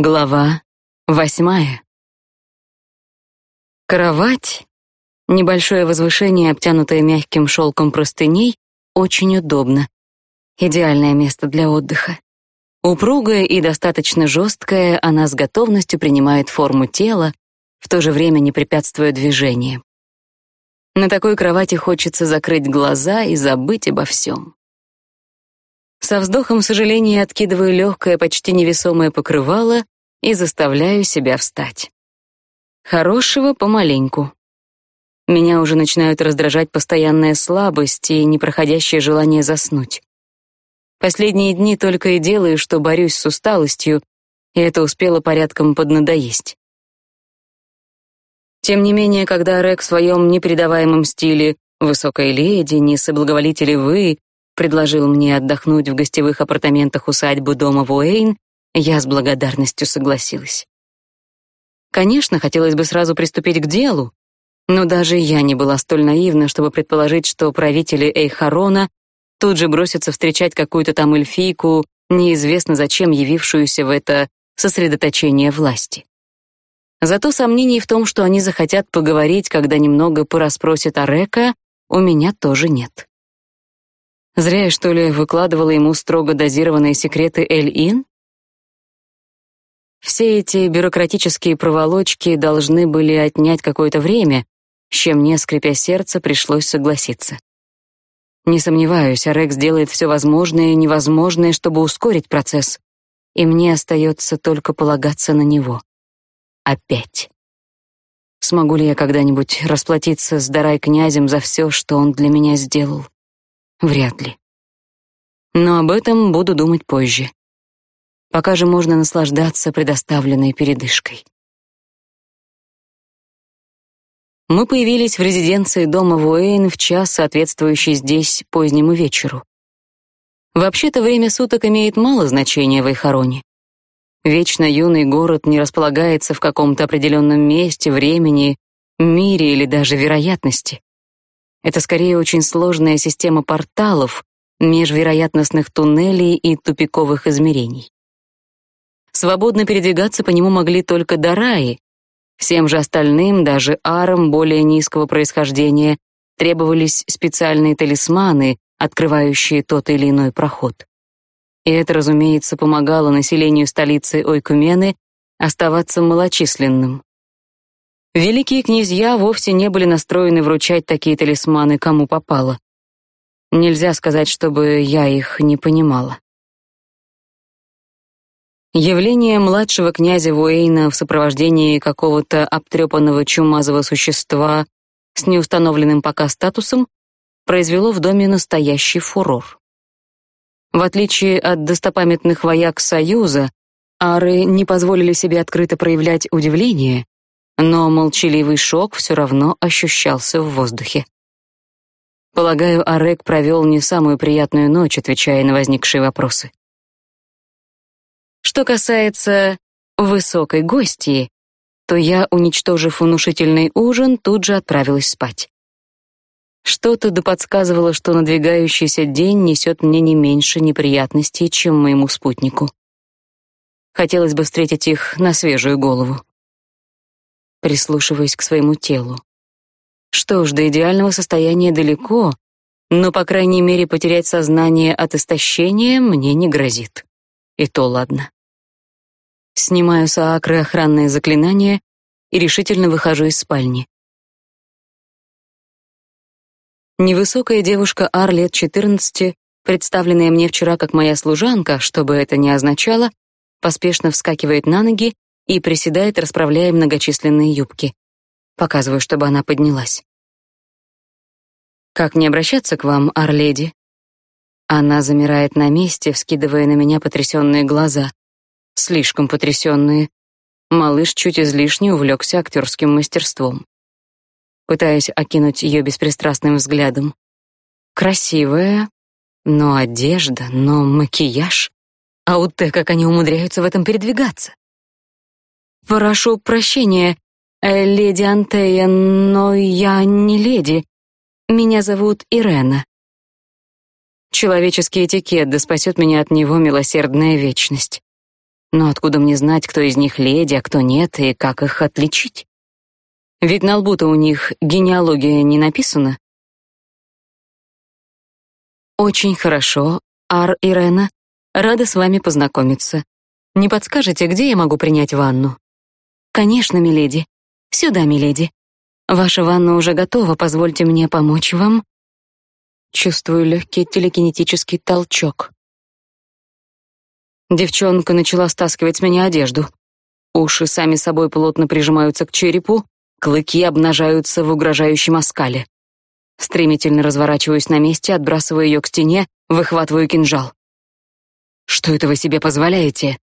Глава восьмая. Кровать, небольшое возвышение, обтянутое мягким шелком простыней, очень удобно. Идеальное место для отдыха. Упругая и достаточно жесткая, она с готовностью принимает форму тела, в то же время не препятствуя движениям. На такой кровати хочется закрыть глаза и забыть обо всем. Со вздохом сожаления откидываю легкое, почти невесомое покрывало и заставляю себя встать. Хорошего помаленьку. Меня уже начинают раздражать постоянная слабость и непроходящее желание заснуть. Последние дни только и делаю, что борюсь с усталостью, и это успело порядком поднадоесть. Тем не менее, когда Рек в своем непередаваемом стиле «Высокая леди, не соблаговолите вы» предложил мне отдохнуть в гостевых апартаментах усадьбы дома Вуэйн, я с благодарностью согласилась. Конечно, хотелось бы сразу приступить к делу, но даже я не была столь наивна, чтобы предположить, что правители Эйхарона тут же бросятся встречать какую-то там эльфийку, неизвестно зачем явившуюся в это сосредоточение власти. Зато сомнений в том, что они захотят поговорить, когда немного порасспросят о Река, у меня тоже нет. Зря я, что ли, выкладывала ему строго дозированные секреты Эль-Ин? Все эти бюрократические проволочки должны были отнять какое-то время, с чем мне, скрипя сердце, пришлось согласиться. Не сомневаюсь, Арек сделает все возможное и невозможное, чтобы ускорить процесс, и мне остается только полагаться на него. Опять. Смогу ли я когда-нибудь расплатиться с Дарай князем за все, что он для меня сделал? Вряд ли. Но об этом буду думать позже. Пока же можно наслаждаться предоставленной передышкой. Мы появились в резиденции дома Вуэйн в час, соответствующий здесь позднему вечеру. Вообще-то время суток имеет мало значения в Айхароне. Вечно юный город не располагается в каком-то определенном месте, времени, мире или даже вероятности. Это скорее очень сложная система порталов, межвероятностных туннелей и тупиковых измерений. Свободно передвигаться по нему могли только дараи. Всем же остальным, даже арам более низкого происхождения, требовались специальные талисманы, открывающие тот или иной проход. И это, разумеется, помогало населению столицы Ойкумены оставаться малочисленным. Великие князья вовсе не были настроены вручать такие талисманы кому попало. Нельзя сказать, чтобы я их не понимала. Явление младшего князя Вуэйна в сопровождении какого-то обтрепанного чумазого существа с неустановленным пока статусом произвело в доме настоящий фурор. В отличие от достопамятных вояк Союза, ары не позволили себе открыто проявлять удивление, но молчаливый шок все равно ощущался в воздухе. Полагаю, Арек провел не самую приятную ночь, отвечая на возникшие вопросы. Что касается высокой гостьи, то я, уничтожив внушительный ужин, тут же отправилась спать. Что-то да подсказывало, что надвигающийся день несет мне не меньше неприятностей, чем моему спутнику. Хотелось бы встретить их на свежую голову прислушиваясь к своему телу. Что ж, до идеального состояния далеко, но, по крайней мере, потерять сознание от истощения мне не грозит. И то ладно. Снимаю с Аакры охранное заклинание и решительно выхожу из спальни. Невысокая девушка Ар лет 14, представленная мне вчера как моя служанка, что бы это ни означало, поспешно вскакивает на ноги и приседает, расправляя многочисленные юбки. Показываю, чтобы она поднялась. Как не обращаться к вам, Арледи? Она замирает на месте, вскидывая на меня потрясенные глаза. Слишком потрясенные. Малыш чуть излишне увлекся актерским мастерством. Пытаюсь окинуть ее беспристрастным взглядом. Красивая, но одежда, но макияж. А те, как они умудряются в этом передвигаться. «Прошу прощения, э, леди Антея, но я не леди. Меня зовут Ирена». Человеческий этикет да спасет меня от него милосердная вечность. Но откуда мне знать, кто из них леди, а кто нет, и как их отличить? Ведь на лбу-то у них генеалогия не написана. Очень хорошо, Ар Ирена. Рада с вами познакомиться. Не подскажете, где я могу принять ванну? Конечно, миледи. Сюда, миледи. Ваша ванна уже готова, позвольте мне помочь вам. Чувствую легкий телекинетический толчок. Девчонка начала стаскивать с меня одежду. Уши сами собой плотно прижимаются к черепу, клыки обнажаются в угрожающем оскале. Стремительно разворачиваюсь на месте, отбрасываю ее к стене, выхватываю кинжал. Что это вы себе позволяете?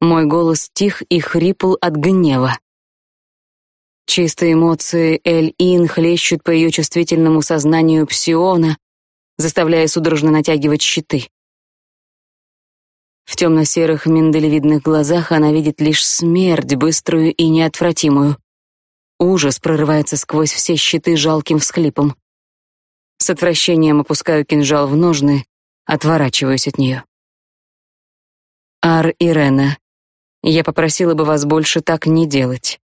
Мой голос тих и хрипл от гнева. Чистые эмоции Эль-Ин хлещут по ее чувствительному сознанию псиона, заставляя судорожно натягивать щиты. В темно-серых миндалевидных глазах она видит лишь смерть, быструю и неотвратимую. Ужас прорывается сквозь все щиты жалким всхлипом. С отвращением опускаю кинжал в ножны, отворачиваюсь от нее. Ар Ирена, я попросила бы вас больше так не делать.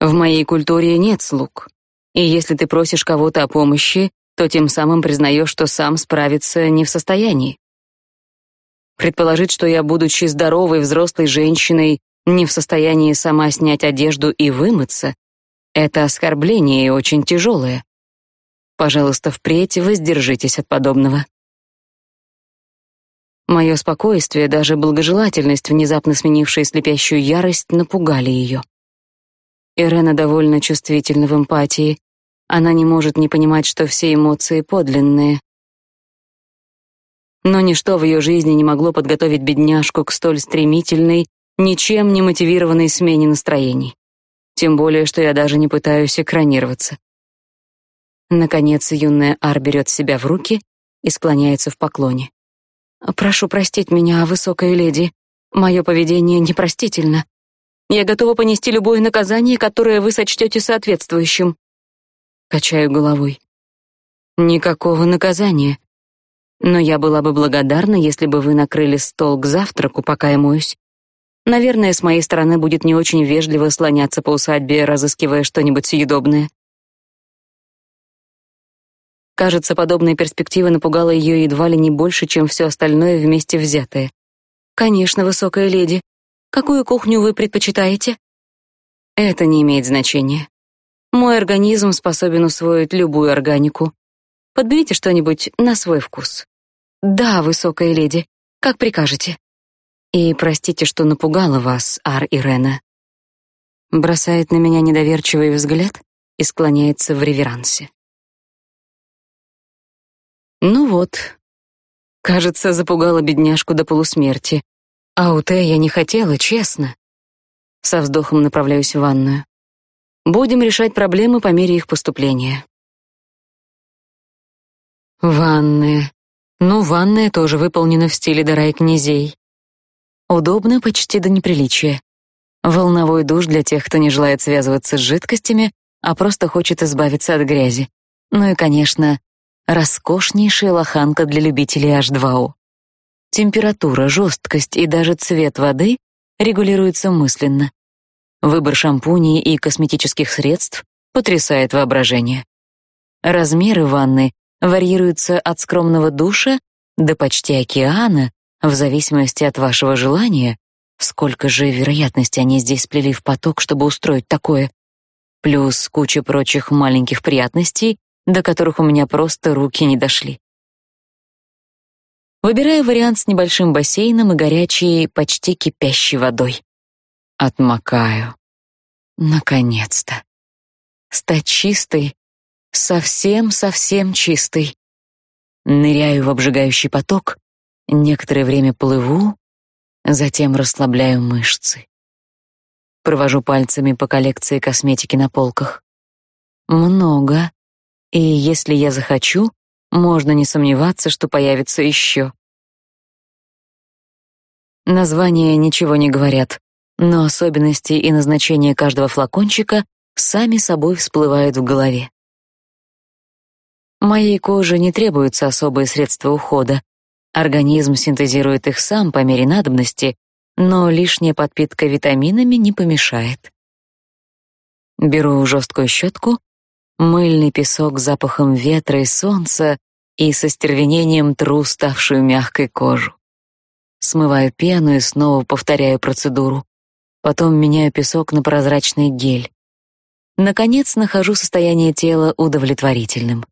В моей культуре нет слуг. И если ты просишь кого-то о помощи, то тем самым признаешь, что сам справиться не в состоянии. Предположить, что я, будучи здоровой взрослой женщиной, не в состоянии сама снять одежду и вымыться, это оскорбление и очень тяжелое. Пожалуйста, впредь воздержитесь от подобного. Мое спокойствие, даже благожелательность, внезапно сменившие слепящую ярость, напугали ее. Ирена довольно чувствительна в эмпатии. Она не может не понимать, что все эмоции подлинные. Но ничто в ее жизни не могло подготовить бедняжку к столь стремительной, ничем не мотивированной смене настроений. Тем более, что я даже не пытаюсь экранироваться. Наконец, юная Ар берет себя в руки и склоняется в поклоне. «Прошу простить меня, высокая леди. Мое поведение непростительно. Я готова понести любое наказание, которое вы сочтете соответствующим». Качаю головой. «Никакого наказания. Но я была бы благодарна, если бы вы накрыли стол к завтраку, пока я моюсь. Наверное, с моей стороны будет не очень вежливо слоняться по усадьбе, разыскивая что-нибудь съедобное. Кажется, подобная перспектива напугала ее едва ли не больше, чем все остальное вместе взятое. Конечно, высокая леди. Какую кухню вы предпочитаете? Это не имеет значения. Мой организм способен усвоить любую органику. Подберите что-нибудь на свой вкус. Да, высокая леди, как прикажете. И простите, что напугала вас, Ар Ирена. Бросает на меня недоверчивый взгляд и склоняется в реверансе. Ну вот. Кажется, запугала бедняжку до полусмерти. А у Т я не хотела, честно. Со вздохом направляюсь в ванную. Будем решать проблемы по мере их поступления. Ванная. Ну, ванная тоже выполнена в стиле Дарай князей. Удобно почти до неприличия. Волновой душ для тех, кто не желает связываться с жидкостями, а просто хочет избавиться от грязи. Ну и, конечно, Роскошнейшая лоханка для любителей H2O. Температура, жесткость и даже цвет воды регулируются мысленно. Выбор шампуней и косметических средств потрясает воображение. Размеры ванны варьируются от скромного душа до почти океана, в зависимости от вашего желания. Сколько же вероятностей они здесь сплели в поток, чтобы устроить такое? Плюс куча прочих маленьких приятностей, до которых у меня просто руки не дошли. Выбираю вариант с небольшим бассейном и горячей, почти кипящей водой. Отмокаю. Наконец-то. Стать чистой, совсем-совсем чистой. Ныряю в обжигающий поток, некоторое время плыву, затем расслабляю мышцы. Провожу пальцами по коллекции косметики на полках. Много, и если я захочу, можно не сомневаться, что появится еще. Названия ничего не говорят, но особенности и назначение каждого флакончика сами собой всплывают в голове. Моей коже не требуются особые средства ухода. Организм синтезирует их сам по мере надобности, но лишняя подпитка витаминами не помешает. Беру жесткую щетку, мыльный песок запахом ветра и солнца и со стервенением тру ставшую мягкой кожу. Смываю пену и снова повторяю процедуру. Потом меняю песок на прозрачный гель. Наконец нахожу состояние тела удовлетворительным.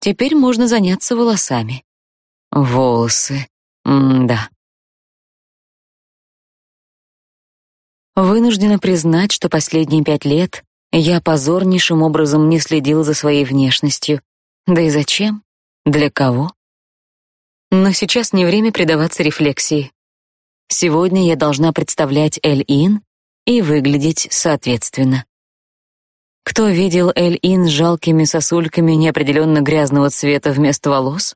Теперь можно заняться волосами. Волосы. М-да. Вынуждена признать, что последние пять лет я позорнейшим образом не следила за своей внешностью. Да и зачем? Для кого? Но сейчас не время предаваться рефлексии. Сегодня я должна представлять Эль-Ин и выглядеть соответственно. Кто видел Эль-Ин с жалкими сосульками неопределенно грязного цвета вместо волос?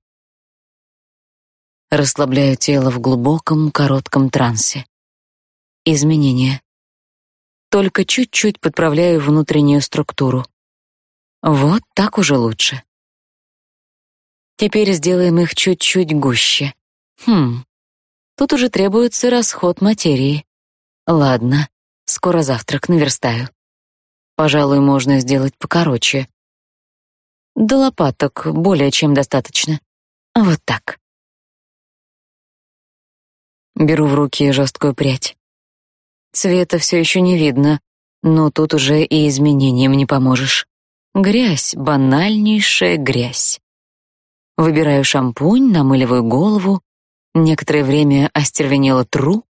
Расслабляю тело в глубоком, коротком трансе. Изменения. Только чуть-чуть подправляю внутреннюю структуру. Вот так уже лучше. Теперь сделаем их чуть-чуть гуще. Хм. Тут уже требуется расход материи. Ладно, скоро завтрак наверстаю. Пожалуй, можно сделать покороче. До лопаток более чем достаточно. Вот так. Беру в руки жесткую прядь. Цвета все еще не видно, но тут уже и изменениям не поможешь. Грязь, банальнейшая грязь. Выбираю шампунь, намыливаю голову, некоторое время остервенело тру,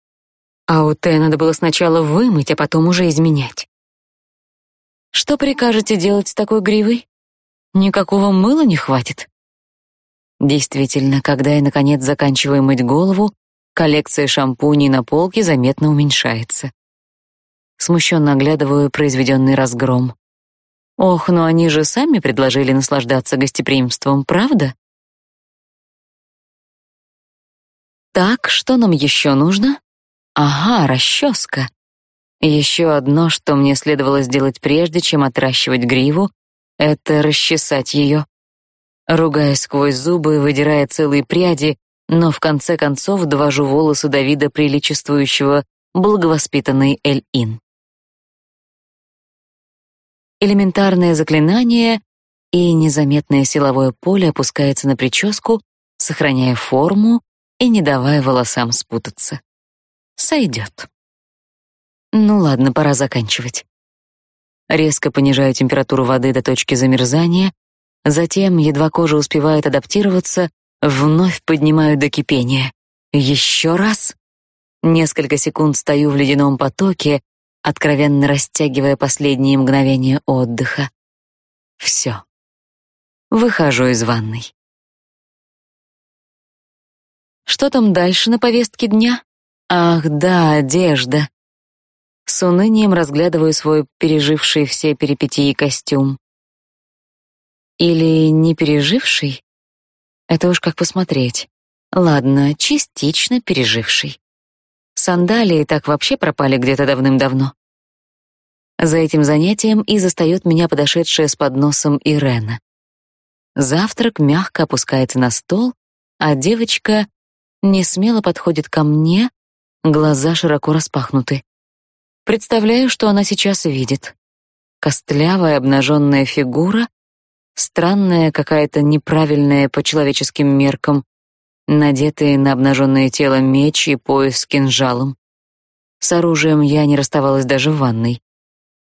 а у Т надо было сначала вымыть, а потом уже изменять. Что прикажете делать с такой гривой? Никакого мыла не хватит. Действительно, когда я наконец заканчиваю мыть голову, коллекция шампуней на полке заметно уменьшается. Смущенно оглядываю произведенный разгром. Ох, но они же сами предложили наслаждаться гостеприимством, правда? Так, что нам еще нужно? Ага, расческа. Еще одно, что мне следовало сделать прежде, чем отращивать гриву, это расчесать ее. Ругаясь сквозь зубы, выдирая целые пряди, но в конце концов довожу волосы до вида приличествующего благовоспитанной Эль-Ин. Элементарное заклинание и незаметное силовое поле опускается на прическу, сохраняя форму и не давая волосам спутаться. Сойдет. Ну ладно, пора заканчивать. Резко понижаю температуру воды до точки замерзания, затем, едва кожа успевает адаптироваться, вновь поднимаю до кипения. Еще раз. Несколько секунд стою в ледяном потоке, откровенно растягивая последние мгновения отдыха. Все. Выхожу из ванной. Что там дальше на повестке дня? Ах, да, одежда. С унынием разглядываю свой переживший все перипетии костюм. Или не переживший? Это уж как посмотреть. Ладно, частично переживший. Сандалии так вообще пропали где-то давным-давно. За этим занятием и застаёт меня подошедшая с подносом Ирена. Завтрак мягко опускается на стол, а девочка не смело подходит ко мне, глаза широко распахнуты. Представляю, что она сейчас видит. Костлявая обнаженная фигура, странная какая-то неправильная по человеческим меркам, надетые на обнаженное тело меч и пояс с кинжалом. С оружием я не расставалась даже в ванной.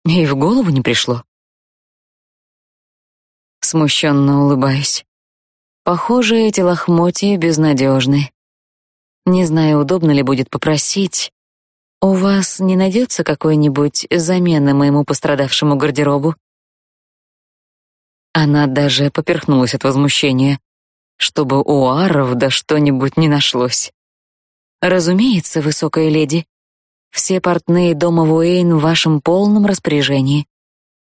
И в голову не пришло. Смущенно улыбаюсь. Похоже, эти лохмотья безнадежны. Не знаю, удобно ли будет попросить, «У вас не найдется какой-нибудь замены моему пострадавшему гардеробу?» Она даже поперхнулась от возмущения, чтобы у Аров да что-нибудь не нашлось. «Разумеется, высокая леди, все портные дома Вуэйн в вашем полном распоряжении.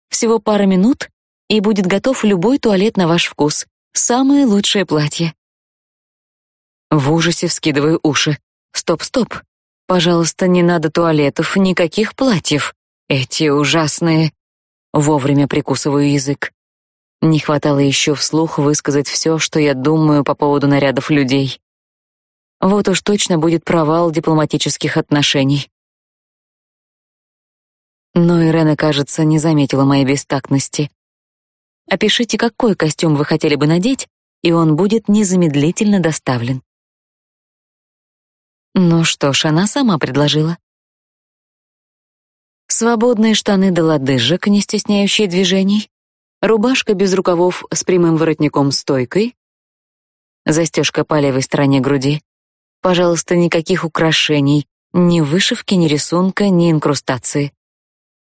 Всего пара минут, и будет готов любой туалет на ваш вкус. Самое лучшее платье». В ужасе вскидываю уши. «Стоп, стоп, Пожалуйста, не надо туалетов, никаких платьев. Эти ужасные. Вовремя прикусываю язык. Не хватало еще вслух высказать все, что я думаю по поводу нарядов людей. вот уж точно будет провал дипломатических отношений. Но Ирена, кажется, не заметила моей бестактности. Опишите, какой костюм вы хотели бы надеть, и он будет незамедлительно доставлен. Ну что ж, она сама предложила. Свободные штаны до лодыжек, не стесняющие движений, рубашка без рукавов с прямым воротником-стойкой, застежка по левой стороне груди. Пожалуйста, никаких украшений, ни вышивки, ни рисунка, ни инкрустации.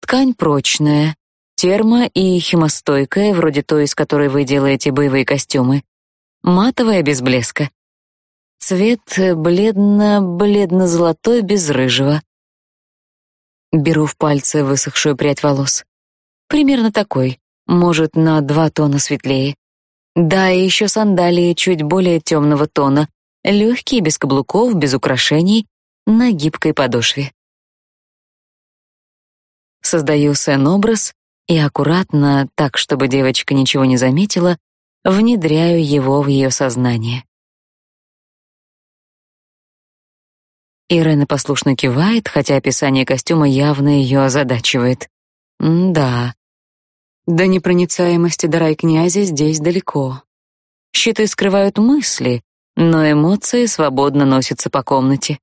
Ткань прочная, термо- и химостойкая, вроде той, из которой вы делаете боевые костюмы. Матовая, без блеска. Цвет бледно-бледно-золотой, без рыжего. Беру в пальцы высохшую прядь волос. Примерно такой, может, на два тона светлее. Да, и еще сандалии чуть более темного тона, легкие, без каблуков, без украшений, на гибкой подошве. Создаю сцен-образ и аккуратно, так, чтобы девочка ничего не заметила, внедряю его в ее сознание. Ирена послушно кивает, хотя описание костюма явно ее озадачивает. М-да. До непроницаемости дара князя здесь далеко. Щиты скрывают мысли, но эмоции свободно носятся по комнате.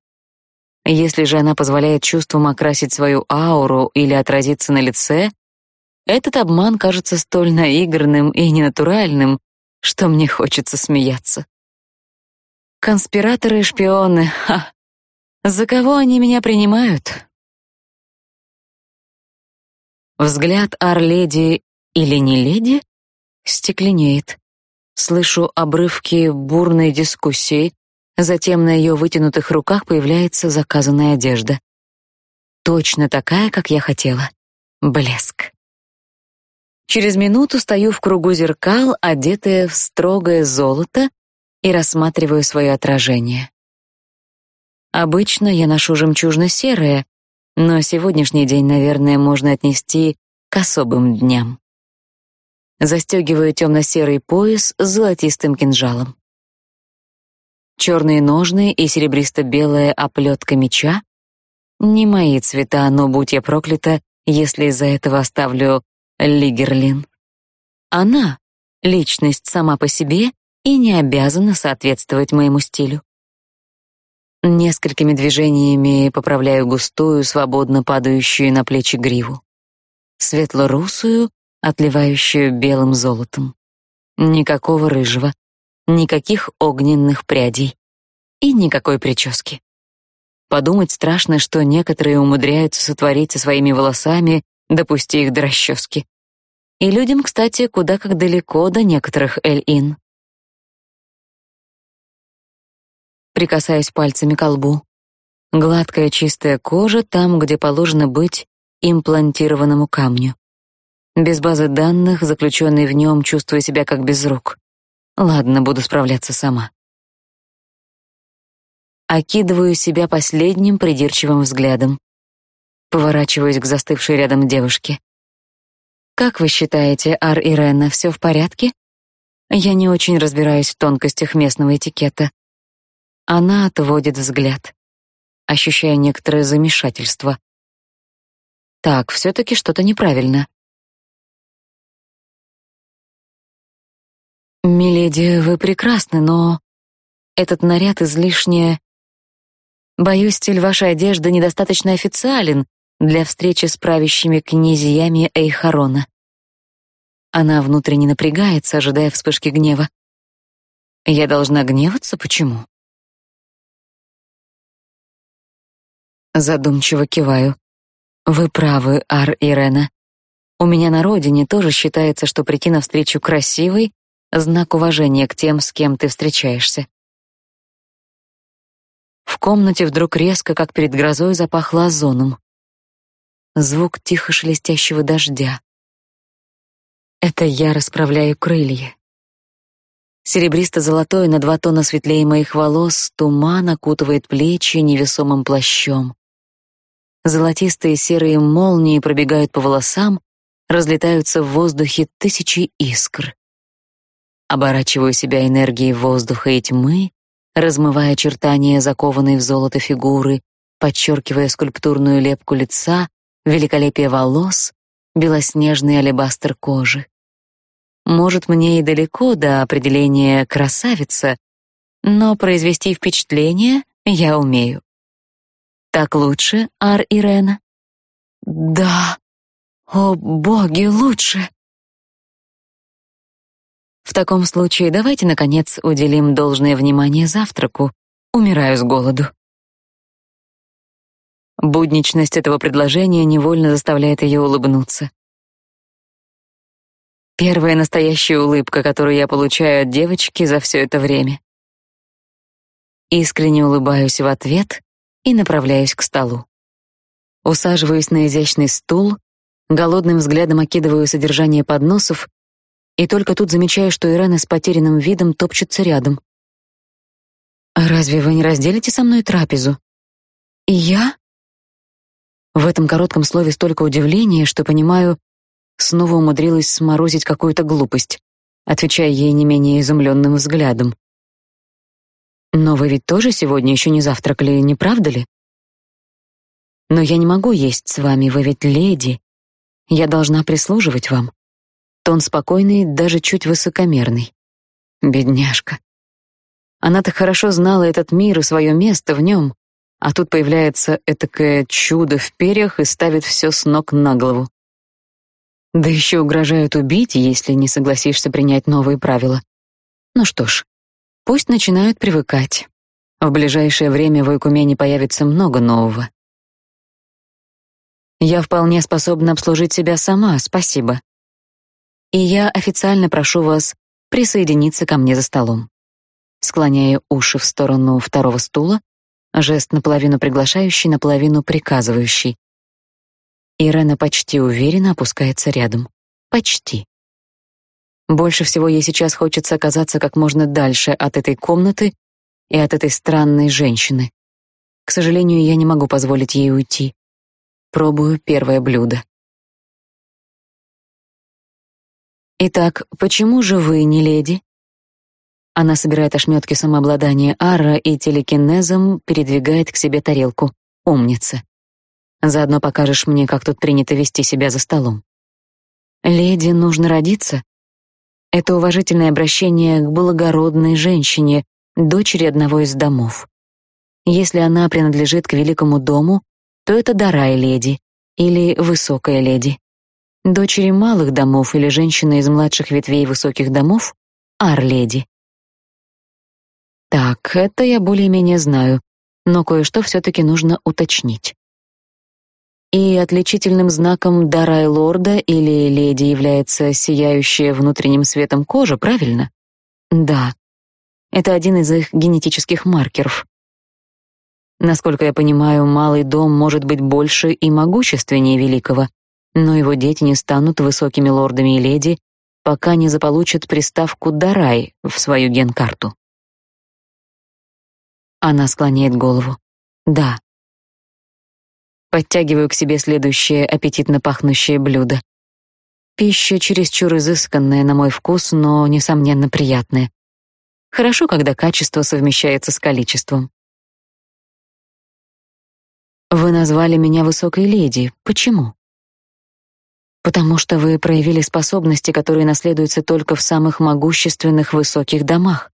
Если же она позволяет чувствам окрасить свою ауру или отразиться на лице, этот обман кажется столь наигранным и ненатуральным, что мне хочется смеяться. Конспираторы и шпионы, ха, за кого они меня принимают? Взгляд ар-леди или не леди стекленеет. Слышу обрывки бурной дискуссии, затем на ее вытянутых руках появляется заказанная одежда. Точно такая, как я хотела. Блеск. Через минуту стою в кругу зеркал, одетая в строгое золото, и рассматриваю свое отражение. Обычно я ношу жемчужно-серое, но сегодняшний день, наверное, можно отнести к особым дням. Застегиваю темно-серый пояс с золотистым кинжалом. Черные ножны и серебристо-белая оплетка меча — не мои цвета, но будь я проклята, если из-за этого оставлю Лигерлин. Она — личность сама по себе и не обязана соответствовать моему стилю. Несколькими движениями поправляю густую, свободно падающую на плечи гриву. Светло-русую, отливающую белым золотом. Никакого рыжего, никаких огненных прядей и никакой прически. Подумать страшно, что некоторые умудряются сотворить со своими волосами, допусти их до расчески. И людям, кстати, куда как далеко до некоторых эль-ин. прикасаясь пальцами к лбу. Гладкая чистая кожа там, где положено быть имплантированному камню. Без базы данных, заключенный в нем, чувствуя себя как без рук. Ладно, буду справляться сама. Окидываю себя последним придирчивым взглядом. Поворачиваюсь к застывшей рядом девушке. Как вы считаете, Ар Ирена, все в порядке? Я не очень разбираюсь в тонкостях местного этикета. Она отводит взгляд, ощущая некоторое замешательство. Так, все таки что-то неправильно. Миледи, вы прекрасны, но этот наряд излишне Боюсь, стиль вашей одежды недостаточно официален для встречи с правящими князьями Эйхарона. Она внутренне напрягается, ожидая вспышки гнева. Я должна гневаться? Почему? Задумчиво киваю. Вы правы, Ар Ирена. У меня на родине тоже считается, что прийти на встречу красивой — знак уважения к тем, с кем ты встречаешься. В комнате вдруг резко, как перед грозой, запахло озоном. Звук тихо шелестящего дождя. Это я расправляю крылья. Серебристо-золотой на два тона светлее моих волос туман окутывает плечи невесомым плащом. Золотистые серые молнии пробегают по волосам, разлетаются в воздухе тысячи искр. Оборачиваю себя энергией воздуха и тьмы, размывая очертания закованной в золото фигуры, подчеркивая скульптурную лепку лица, великолепие волос, белоснежный алебастр кожи. Может, мне и далеко до определения красавица, но произвести впечатление я умею. Так лучше, Ар Ирена? Да. О, боги, лучше. В таком случае давайте наконец уделим должное внимание завтраку. Умираю с голоду. Будничность этого предложения невольно заставляет ее улыбнуться. Первая настоящая улыбка, которую я получаю от девочки за все это время. Искренне улыбаюсь в ответ и направляюсь к столу. Усаживаюсь на изящный стул, голодным взглядом окидываю содержание подносов и только тут замечаю, что Ирена с потерянным видом топчется рядом. «А разве вы не разделите со мной трапезу?» «И я?» В этом коротком слове столько удивления, что понимаю, снова умудрилась сморозить какую-то глупость, отвечая ей не менее изумленным взглядом. «Но вы ведь тоже сегодня еще не завтракали, не правда ли?» «Но я не могу есть с вами, вы ведь леди. Я должна прислуживать вам». Тон спокойный, даже чуть высокомерный. Бедняжка. Она так хорошо знала этот мир и свое место в нем, а тут появляется этакое чудо в перьях и ставит все с ног на голову. Да еще угрожают убить, если не согласишься принять новые правила. Ну что ж, пусть начинают привыкать. В ближайшее время в Ойкумене появится много нового. Я вполне способна обслужить себя сама, спасибо и я официально прошу вас присоединиться ко мне за столом. Склоняя уши в сторону второго стула, жест наполовину приглашающий, наполовину приказывающий. Ирена почти уверенно опускается рядом. Почти. Больше всего ей сейчас хочется оказаться как можно дальше от этой комнаты и от этой странной женщины. К сожалению, я не могу позволить ей уйти. Пробую первое блюдо. Итак, почему же вы не леди? Она собирает ошметки самообладания Арра и телекинезом передвигает к себе тарелку. Умница. Заодно покажешь мне, как тут принято вести себя за столом. Леди нужно родиться. Это уважительное обращение к благородной женщине, дочери одного из домов. Если она принадлежит к великому дому, то это дарай леди или высокая леди. Дочери малых домов или женщины из младших ветвей высоких домов — ар-леди. Так, это я более-менее знаю, но кое-что все-таки нужно уточнить. И отличительным знаком дарай лорда или леди является сияющая внутренним светом кожа, правильно? Да. Это один из их генетических маркеров. Насколько я понимаю, малый дом может быть больше и могущественнее великого, но его дети не станут высокими лордами и леди, пока не заполучат приставку «дарай» в свою генкарту. Она склоняет голову. Да. Подтягиваю к себе следующее аппетитно пахнущее блюдо. Пища чересчур изысканная на мой вкус, но, несомненно, приятная. Хорошо, когда качество совмещается с количеством. Вы назвали меня высокой леди. Почему? Потому что вы проявили способности, которые наследуются только в самых могущественных высоких домах.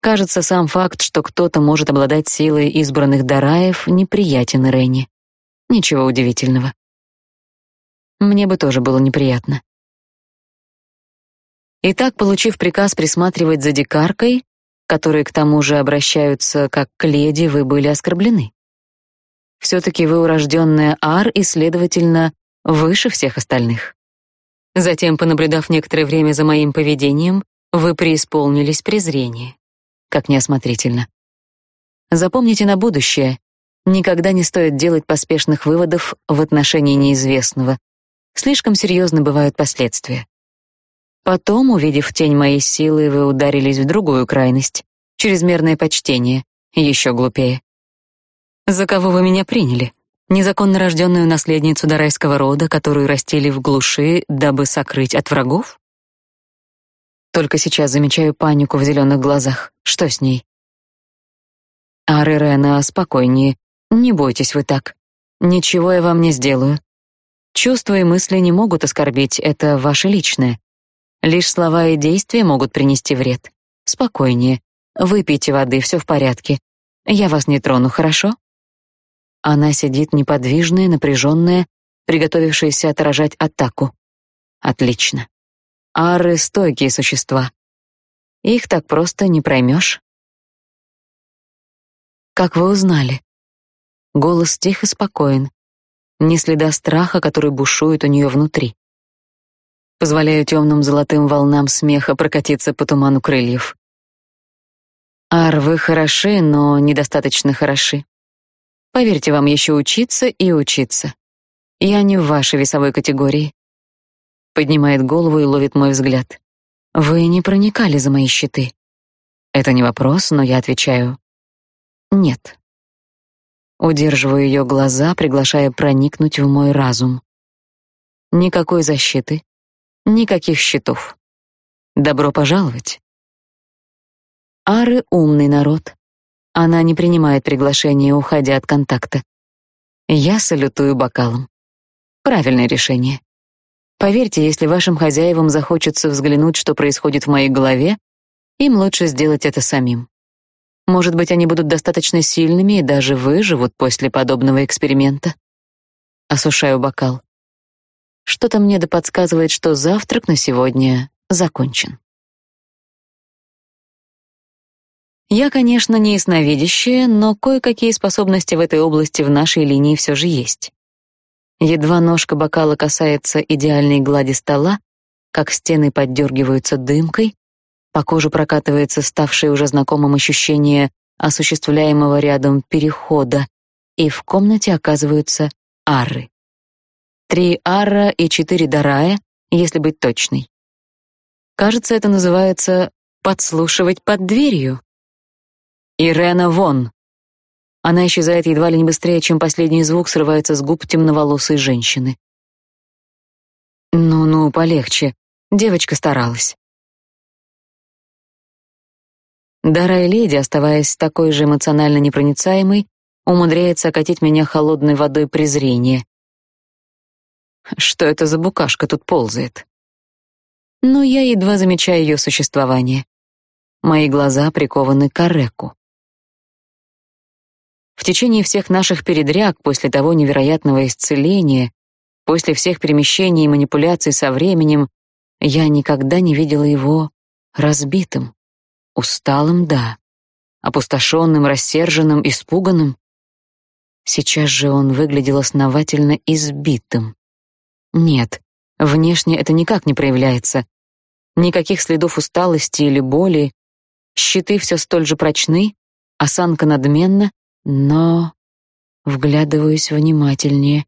Кажется, сам факт, что кто-то может обладать силой избранных дараев, неприятен Ирене. Ничего удивительного. Мне бы тоже было неприятно. Итак, получив приказ присматривать за дикаркой, которые к тому же обращаются как к леди, вы были оскорблены. Все-таки вы урожденная Ар и, следовательно, выше всех остальных. Затем, понаблюдав некоторое время за моим поведением, вы преисполнились презрения. Как неосмотрительно. Запомните на будущее, никогда не стоит делать поспешных выводов в отношении неизвестного. Слишком серьезны бывают последствия. Потом, увидев тень моей силы, вы ударились в другую крайность. Чрезмерное почтение, еще глупее. За кого вы меня приняли? Незаконно рожденную наследницу дарайского рода, которую растили в глуши, дабы сокрыть от врагов? Только сейчас замечаю панику в зеленых глазах. Что с ней? Рена, спокойнее. Не бойтесь вы так. Ничего я вам не сделаю. Чувства и мысли не могут оскорбить, это ваше личное. Лишь слова и действия могут принести вред. Спокойнее. Выпейте воды, все в порядке. Я вас не трону, хорошо? Она сидит неподвижная, напряженная, приготовившаяся отражать атаку. Отлично. Ары — стойкие существа. Их так просто не проймешь. Как вы узнали? Голос тих и спокоен. Ни следа страха, который бушует у нее внутри. Позволяю темным золотым волнам смеха прокатиться по туману крыльев. Ар, вы хороши, но недостаточно хороши. Поверьте, вам еще учиться и учиться. Я не в вашей весовой категории. Поднимает голову и ловит мой взгляд. Вы не проникали за мои щиты. Это не вопрос, но я отвечаю: нет. Удерживаю ее глаза, приглашая проникнуть в мой разум. Никакой защиты, никаких щитов. Добро пожаловать. Ары умный народ. Она не принимает приглашения, уходя от контакта. Я салютую бокалом. Правильное решение. Поверьте, если вашим хозяевам захочется взглянуть, что происходит в моей голове, им лучше сделать это самим. Может быть, они будут достаточно сильными и даже выживут после подобного эксперимента. Осушаю бокал. Что-то мне да подсказывает, что завтрак на сегодня закончен. Я, конечно, не ясновидящая, но кое-какие способности в этой области в нашей линии все же есть. Едва ножка бокала касается идеальной глади стола, как стены поддергиваются дымкой, по коже прокатывается ставшее уже знакомым ощущение осуществляемого рядом перехода, и в комнате оказываются ары. Три ара и четыре дарая, если быть точной. Кажется, это называется подслушивать под дверью. Ирена вон. Она исчезает едва ли не быстрее, чем последний звук срывается с губ темноволосой женщины. Ну-ну, полегче. Девочка старалась. Дарая леди, оставаясь такой же эмоционально непроницаемой, умудряется окатить меня холодной водой презрения. Что это за букашка тут ползает? Но я едва замечаю ее существование. Мои глаза прикованы к Ареку. В течение всех наших передряг, после того невероятного исцеления, после всех перемещений и манипуляций со временем, я никогда не видела его разбитым. Усталым, да. Опустошенным, рассерженным, испуганным. Сейчас же он выглядел основательно избитым. Нет, внешне это никак не проявляется. Никаких следов усталости или боли. Щиты все столь же прочны, осанка надменна, но вглядываюсь внимательнее.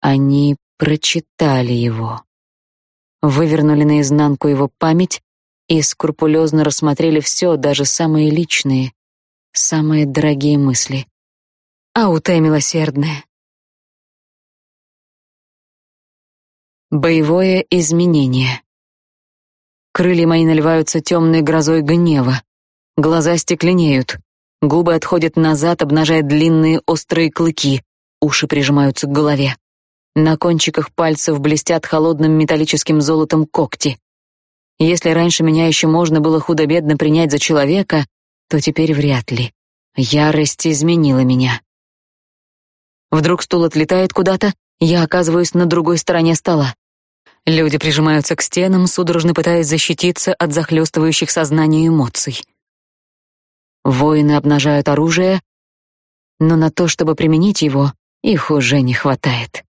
Они прочитали его. Вывернули наизнанку его память и скрупулезно рассмотрели все, даже самые личные, самые дорогие мысли. Ауте милосердная. Боевое изменение. Крылья мои наливаются темной грозой гнева. Глаза стекленеют. Губы отходят назад, обнажая длинные острые клыки. Уши прижимаются к голове. На кончиках пальцев блестят холодным металлическим золотом когти. Если раньше меня еще можно было худо-бедно принять за человека, то теперь вряд ли. Ярость изменила меня. Вдруг стул отлетает куда-то, я оказываюсь на другой стороне стола. Люди прижимаются к стенам, судорожно пытаясь защититься от захлестывающих сознание эмоций. Воины обнажают оружие, но на то, чтобы применить его, их уже не хватает.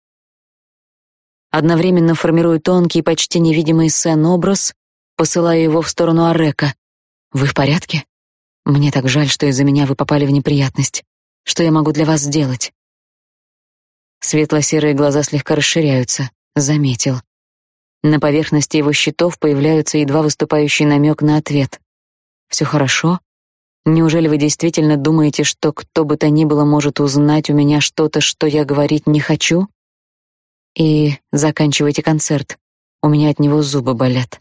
Одновременно формирую тонкий, почти невидимый сцен-образ, посылая его в сторону Арека. «Вы в порядке? Мне так жаль, что из-за меня вы попали в неприятность. Что я могу для вас сделать?» Светло-серые глаза слегка расширяются. Заметил. На поверхности его щитов появляется едва выступающий намек на ответ. «Все хорошо?» Неужели вы действительно думаете, что кто бы то ни было может узнать у меня что-то, что я говорить не хочу? И заканчивайте концерт. У меня от него зубы болят.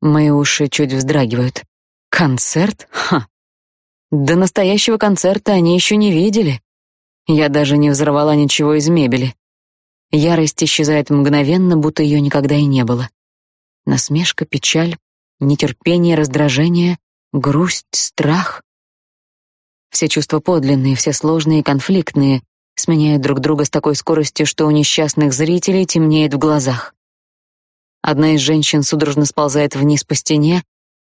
Мои уши чуть вздрагивают. Концерт? Ха. До настоящего концерта они еще не видели. Я даже не взорвала ничего из мебели. Ярость исчезает мгновенно, будто ее никогда и не было. Насмешка, печаль, нетерпение, раздражение, грусть, страх. Все чувства подлинные, все сложные и конфликтные, сменяют друг друга с такой скоростью, что у несчастных зрителей темнеет в глазах. Одна из женщин судорожно сползает вниз по стене,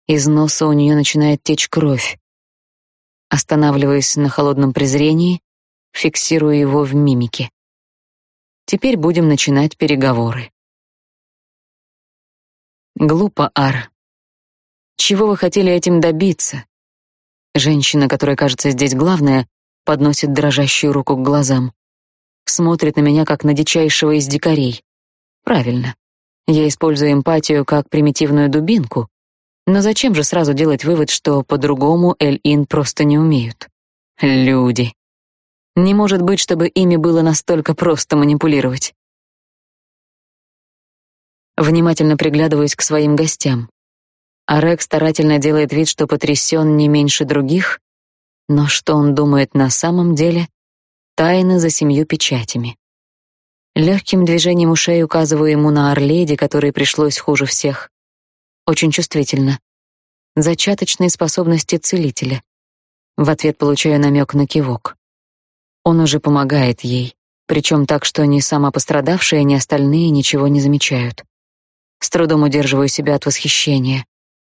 из носа у нее начинает течь кровь. Останавливаясь на холодном презрении, фиксирую его в мимике. Теперь будем начинать переговоры. Глупо, Ар. Чего вы хотели этим добиться? Женщина, которая кажется здесь главная, подносит дрожащую руку к глазам. Смотрит на меня как на дичайшего из дикарей. Правильно. Я использую эмпатию как примитивную дубинку. Но зачем же сразу делать вывод, что по-другому Эль-Ин просто не умеют? Люди. Не может быть, чтобы ими было настолько просто манипулировать. Внимательно приглядываюсь к своим гостям. Арек старательно делает вид, что потрясен не меньше других, но что он думает на самом деле, тайна за семью печатями. Легким движением ушей указываю ему на Орледи, которой пришлось хуже всех. Очень чувствительно. Зачаточные способности целителя. В ответ получаю намек на кивок. Он уже помогает ей, причем так, что ни сама пострадавшая, ни остальные ничего не замечают. С трудом удерживаю себя от восхищения.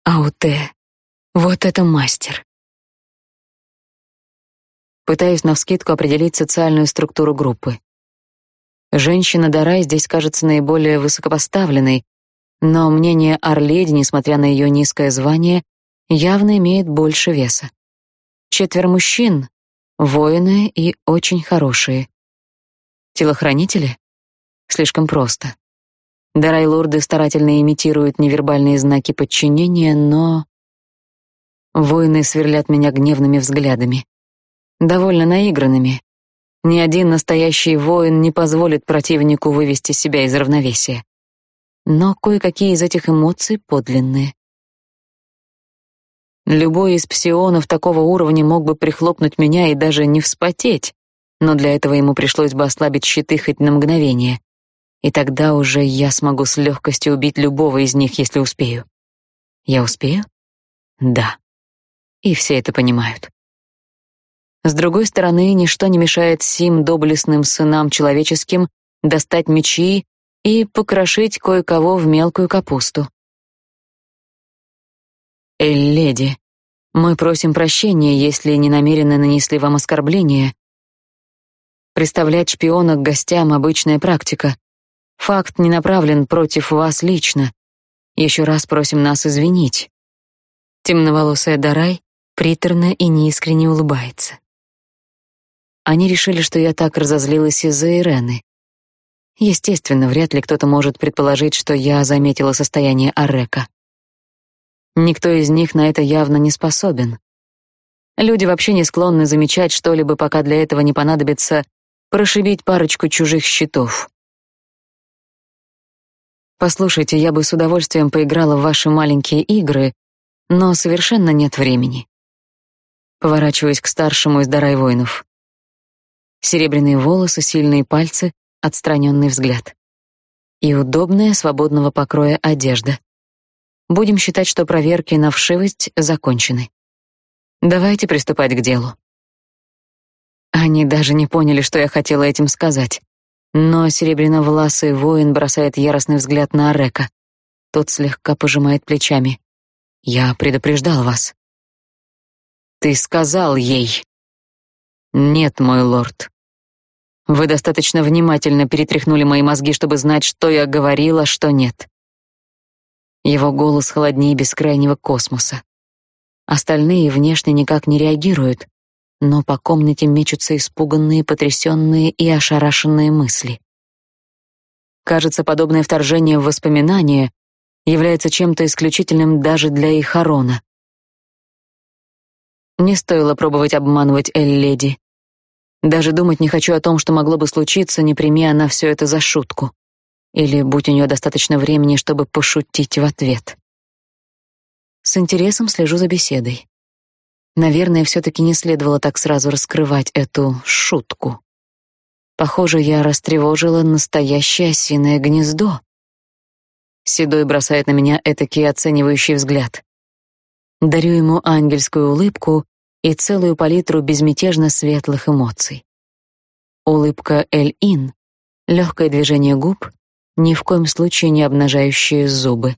Ауте. Вот это мастер. Пытаюсь навскидку определить социальную структуру группы. Женщина Дарай здесь кажется наиболее высокопоставленной, но мнение Орледи, несмотря на ее низкое звание, явно имеет больше веса. Четверо мужчин, воины и очень хорошие. Телохранители? Слишком просто. Дарай-лорды старательно имитируют невербальные знаки подчинения, но... Воины сверлят меня гневными взглядами. Довольно наигранными. Ни один настоящий воин не позволит противнику вывести себя из равновесия. Но кое-какие из этих эмоций подлинные. Любой из псионов такого уровня мог бы прихлопнуть меня и даже не вспотеть, но для этого ему пришлось бы ослабить щиты хоть на мгновение и тогда уже я смогу с легкостью убить любого из них, если успею. Я успею? Да. И все это понимают. С другой стороны, ничто не мешает сим доблестным сынам человеческим достать мечи и покрошить кое-кого в мелкую капусту. Эль-леди, мы просим прощения, если не намеренно нанесли вам оскорбление. Представлять шпиона к гостям — обычная практика. Факт не направлен против вас лично. Еще раз просим нас извинить. Темноволосая Дарай приторно и неискренне улыбается. Они решили, что я так разозлилась из-за Ирены. Естественно, вряд ли кто-то может предположить, что я заметила состояние Аррека. Никто из них на это явно не способен. Люди вообще не склонны замечать что-либо, пока для этого не понадобится прошибить парочку чужих щитов. Послушайте, я бы с удовольствием поиграла в ваши маленькие игры, но совершенно нет времени. Поворачиваюсь к старшему из дарай воинов. Серебряные волосы, сильные пальцы, отстраненный взгляд. И удобная, свободного покроя одежда. Будем считать, что проверки на вшивость закончены. Давайте приступать к делу. Они даже не поняли, что я хотела этим сказать. Но серебряновласый воин бросает яростный взгляд на Арека. Тот слегка пожимает плечами. Я предупреждал вас. Ты сказал ей. Нет, мой лорд. Вы достаточно внимательно перетряхнули мои мозги, чтобы знать, что я говорила, что нет. Его голос холоднее бескрайнего космоса. Остальные внешне никак не реагируют, но по комнате мечутся испуганные, потрясенные и ошарашенные мысли. Кажется, подобное вторжение в воспоминания является чем-то исключительным даже для Ихарона. Не стоило пробовать обманывать Эль-леди. Даже думать не хочу о том, что могло бы случиться, не прими она все это за шутку. Или будь у нее достаточно времени, чтобы пошутить в ответ. С интересом слежу за беседой. Наверное, все таки не следовало так сразу раскрывать эту шутку. Похоже, я растревожила настоящее осиное гнездо. Седой бросает на меня этакий оценивающий взгляд. Дарю ему ангельскую улыбку и целую палитру безмятежно светлых эмоций. Улыбка Эль-Ин, легкое движение губ, ни в коем случае не обнажающие зубы.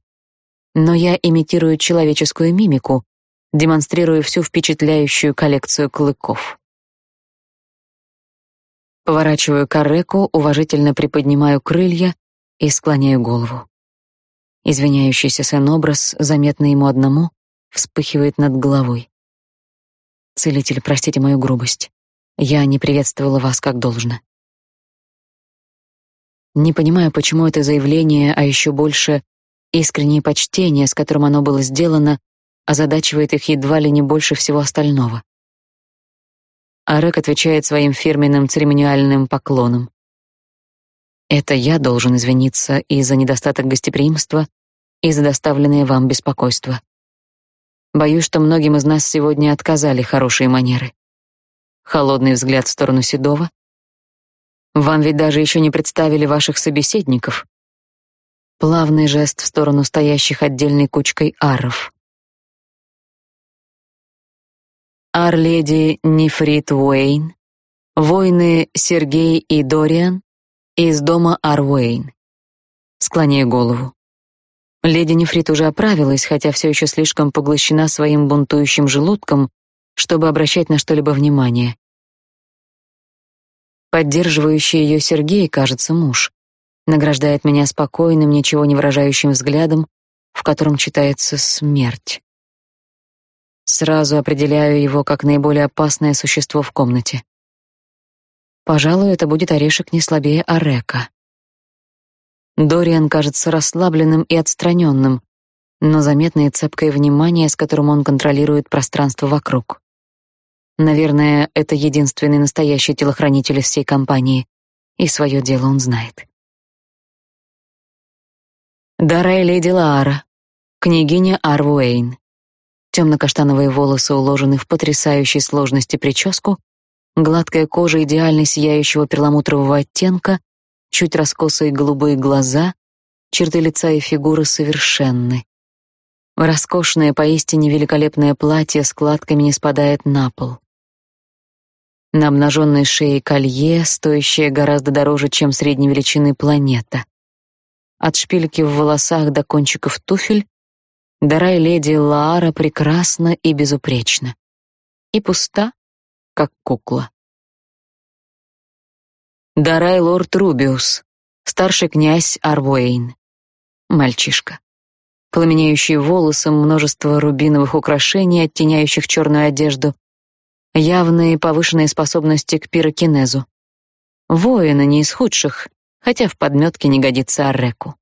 Но я имитирую человеческую мимику, демонстрируя всю впечатляющую коллекцию клыков. Поворачиваю к Ареку, уважительно приподнимаю крылья и склоняю голову. Извиняющийся сын-образ, заметный ему одному, вспыхивает над головой. Целитель, простите мою грубость. Я не приветствовала вас как должно. Не понимаю, почему это заявление, а еще больше искреннее почтение, с которым оно было сделано, озадачивает их едва ли не больше всего остального. Арек отвечает своим фирменным церемониальным поклоном. Это я должен извиниться и за недостаток гостеприимства, и за доставленное вам беспокойство. Боюсь, что многим из нас сегодня отказали хорошие манеры. Холодный взгляд в сторону Седова. Вам ведь даже еще не представили ваших собеседников. Плавный жест в сторону стоящих отдельной кучкой аров. Ар-леди Нефрит Уэйн, воины Сергей и Дориан из дома Арвейн. Склоняю голову. Леди Нефрит уже оправилась, хотя все еще слишком поглощена своим бунтующим желудком, чтобы обращать на что-либо внимание. Поддерживающий ее Сергей, кажется, муж, награждает меня спокойным, ничего не выражающим взглядом, в котором читается смерть. Сразу определяю его как наиболее опасное существо в комнате. Пожалуй, это будет орешек не слабее Арека. Дориан кажется расслабленным и отстраненным, но заметное цепкое внимание, с которым он контролирует пространство вокруг. Наверное, это единственный настоящий телохранитель из всей компании, и свое дело он знает. Дарай леди Лаара, княгиня Арвуэйн. Темно-каштановые волосы уложены в потрясающей сложности прическу, гладкая кожа идеально сияющего перламутрового оттенка, чуть раскосые голубые глаза, черты лица и фигуры совершенны. Роскошное, поистине великолепное платье складками не спадает на пол. На обнаженной шее колье, стоящее гораздо дороже, чем средней величины планета. От шпильки в волосах до кончиков туфель Дарай леди Лаара прекрасна и безупречна. И пуста, как кукла. Дарай лорд Рубиус, старший князь Арвуэйн. Мальчишка. Пламенеющие волосы, множество рубиновых украшений, оттеняющих черную одежду, явные повышенные способности к пирокинезу. Воина не из худших, хотя в подметке не годится Арреку.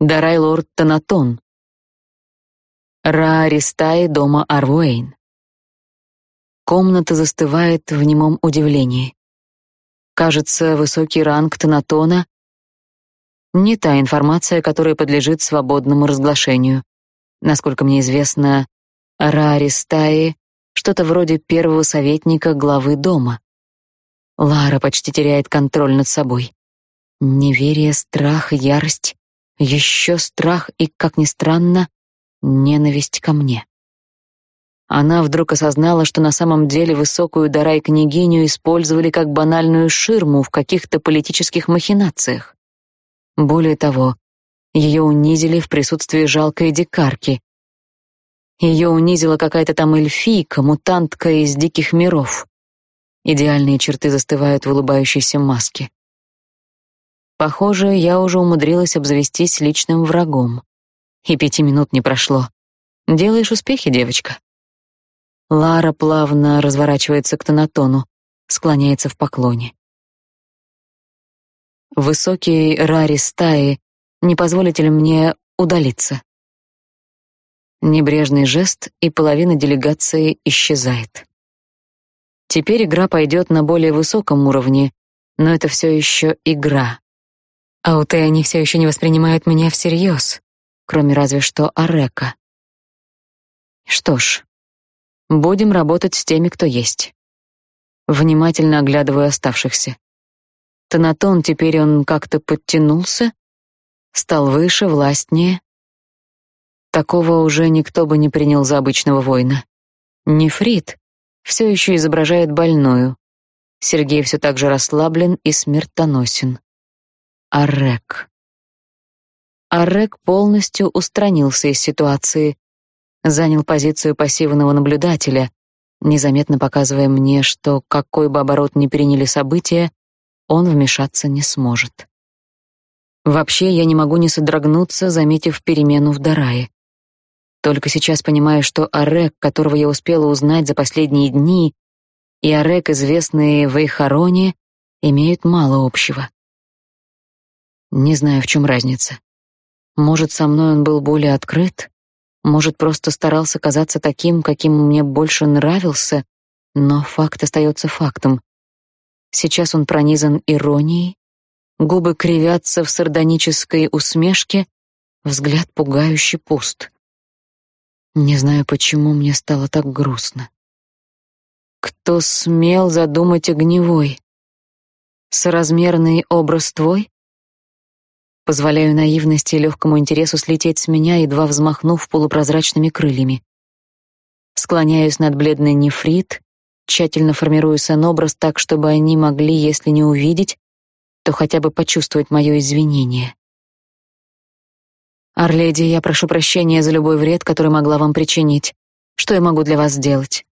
Дарай лорд Танатон, Рааристаи дома Арвуэйн. Комната застывает в немом удивлении. Кажется, высокий ранг Танатона — не та информация, которая подлежит свободному разглашению. Насколько мне известно, Рааристаи — что-то вроде первого советника главы дома. Лара почти теряет контроль над собой. Неверие, страх, ярость, еще страх и, как ни странно, ненависть ко мне. Она вдруг осознала, что на самом деле высокую дарай княгиню использовали как банальную ширму в каких-то политических махинациях. Более того, ее унизили в присутствии жалкой дикарки. Ее унизила какая-то там эльфийка, мутантка из диких миров. Идеальные черты застывают в улыбающейся маске. Похоже, я уже умудрилась обзавестись личным врагом. И пяти минут не прошло. Делаешь успехи, девочка. Лара плавно разворачивается к Танатону, склоняется в поклоне. Высокий Рари стаи, не позволите ли мне удалиться? Небрежный жест, и половина делегации исчезает. Теперь игра пойдет на более высоком уровне, но это все еще игра. А у Т они все еще не воспринимают меня всерьез кроме разве что Арека. Что ж, будем работать с теми, кто есть. Внимательно оглядываю оставшихся. Тонатон теперь он как-то подтянулся, стал выше, властнее. Такого уже никто бы не принял за обычного воина. Нефрит все еще изображает больную. Сергей все так же расслаблен и смертоносен. Арек. Арек полностью устранился из ситуации, занял позицию пассивного наблюдателя, незаметно показывая мне, что какой бы оборот ни приняли события, он вмешаться не сможет. Вообще, я не могу не содрогнуться, заметив перемену в Дарае. Только сейчас понимаю, что Арек, которого я успела узнать за последние дни, и Арек, известные в Эйхароне, имеют мало общего. Не знаю, в чем разница. Может, со мной он был более открыт, может, просто старался казаться таким, каким мне больше нравился, но факт остается фактом. Сейчас он пронизан иронией, губы кривятся в сардонической усмешке, взгляд пугающе пуст. Не знаю, почему мне стало так грустно. Кто смел задумать огневой? Соразмерный образ твой? Позволяю наивности и легкому интересу слететь с меня, едва взмахнув полупрозрачными крыльями. Склоняюсь над бледной нефрит, тщательно формирую сон-образ так, чтобы они могли, если не увидеть, то хотя бы почувствовать мое извинение. «Арледи, я прошу прощения за любой вред, который могла вам причинить. Что я могу для вас сделать?»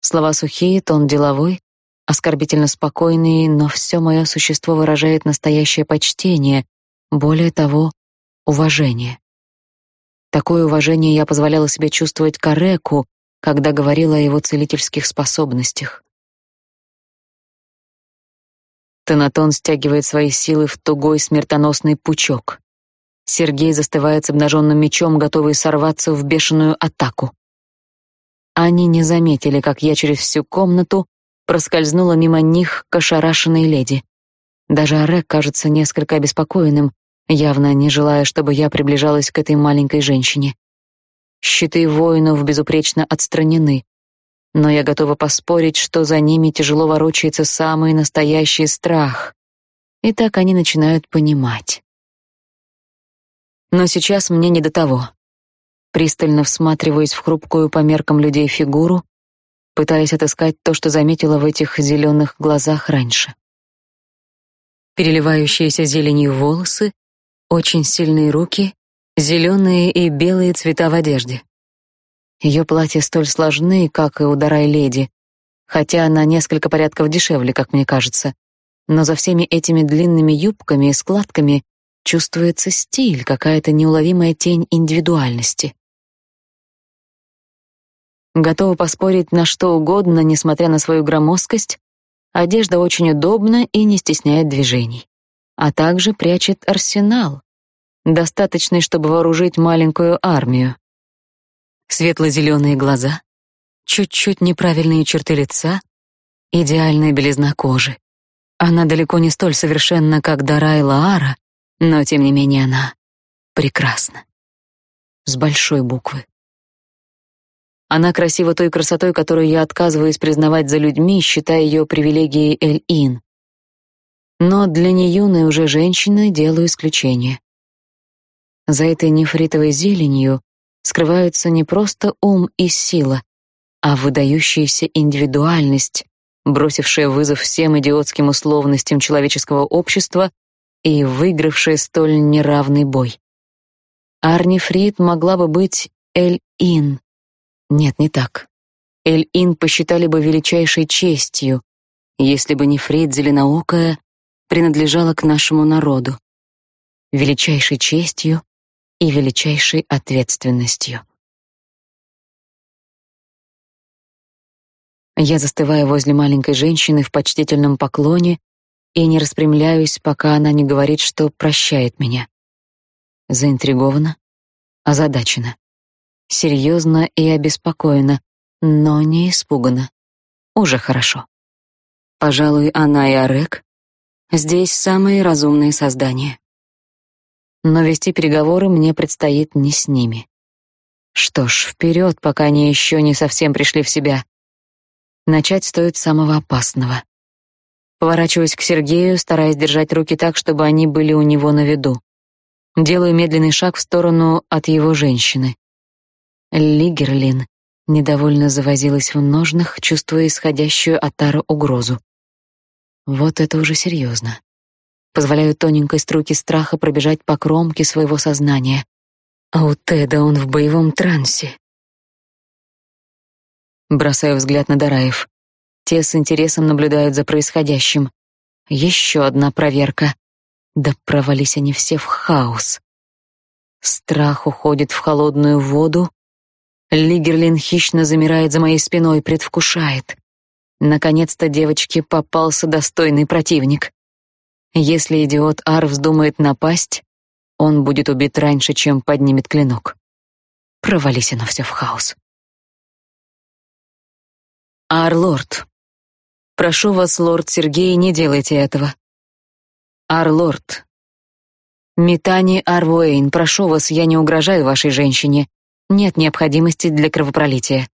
Слова сухие, тон деловой, оскорбительно спокойный, но все мое существо выражает настоящее почтение, более того, уважение. Такое уважение я позволяла себе чувствовать Кареку, когда говорила о его целительских способностях. Тонатон стягивает свои силы в тугой смертоносный пучок. Сергей застывает с обнаженным мечом, готовый сорваться в бешеную атаку. Они не заметили, как я через всю комнату проскользнула мимо них к ошарашенной леди. Даже Арек кажется несколько обеспокоенным, явно не желая, чтобы я приближалась к этой маленькой женщине. Щиты воинов безупречно отстранены, но я готова поспорить, что за ними тяжело ворочается самый настоящий страх. И так они начинают понимать. Но сейчас мне не до того. Пристально всматриваясь в хрупкую по меркам людей фигуру, пытаясь отыскать то, что заметила в этих зеленых глазах раньше. Переливающиеся зеленью волосы, очень сильные руки, зеленые и белые цвета в одежде. Ее платья столь сложны, как и у Дарай леди, хотя она несколько порядков дешевле, как мне кажется. Но за всеми этими длинными юбками и складками чувствуется стиль, какая-то неуловимая тень индивидуальности. Готова поспорить на что угодно, несмотря на свою громоздкость, одежда очень удобна и не стесняет движений, а также прячет арсенал, достаточный, чтобы вооружить маленькую армию. Светло-зеленые глаза, чуть-чуть неправильные черты лица, идеальная белизна кожи. Она далеко не столь совершенна, как Дарай Лаара, но тем не менее она прекрасна. С большой буквы. Она красива той красотой, которую я отказываюсь признавать за людьми, считая ее привилегией Эль-Ин. Но для неюной уже женщины делаю исключение. За этой нефритовой зеленью скрываются не просто ум и сила, а выдающаяся индивидуальность, бросившая вызов всем идиотским условностям человеческого общества и выигравшая столь неравный бой. Арни Фрид могла бы быть Эль-Ин, нет, не так. Эль-Ин посчитали бы величайшей честью, если бы не Фрид Зеленоокая принадлежала к нашему народу. Величайшей честью и величайшей ответственностью. Я застываю возле маленькой женщины в почтительном поклоне и не распрямляюсь, пока она не говорит, что прощает меня. Заинтригована, озадачена серьезно и обеспокоена, но не испугана. Уже хорошо. Пожалуй, она и Арек здесь самые разумные создания. Но вести переговоры мне предстоит не с ними. Что ж, вперед, пока они еще не совсем пришли в себя. Начать стоит с самого опасного. Поворачиваюсь к Сергею, стараясь держать руки так, чтобы они были у него на виду. Делаю медленный шаг в сторону от его женщины. Лигерлин недовольно завозилась в ножнах, чувствуя исходящую от Тары угрозу. Вот это уже серьезно. Позволяю тоненькой струйке страха пробежать по кромке своего сознания. А у Теда он в боевом трансе. Бросаю взгляд на Дараев. Те с интересом наблюдают за происходящим. Еще одна проверка. Да провались они все в хаос. Страх уходит в холодную воду. Лигерлин хищно замирает за моей спиной, предвкушает. Наконец-то девочке попался достойный противник. Если идиот Ар вздумает напасть, он будет убит раньше, чем поднимет клинок. Провались оно все в хаос. Ар-лорд. Прошу вас, лорд Сергей, не делайте этого. Ар-лорд. Митани Арвуэйн, прошу вас, я не угрожаю вашей женщине. Нет необходимости для кровопролития.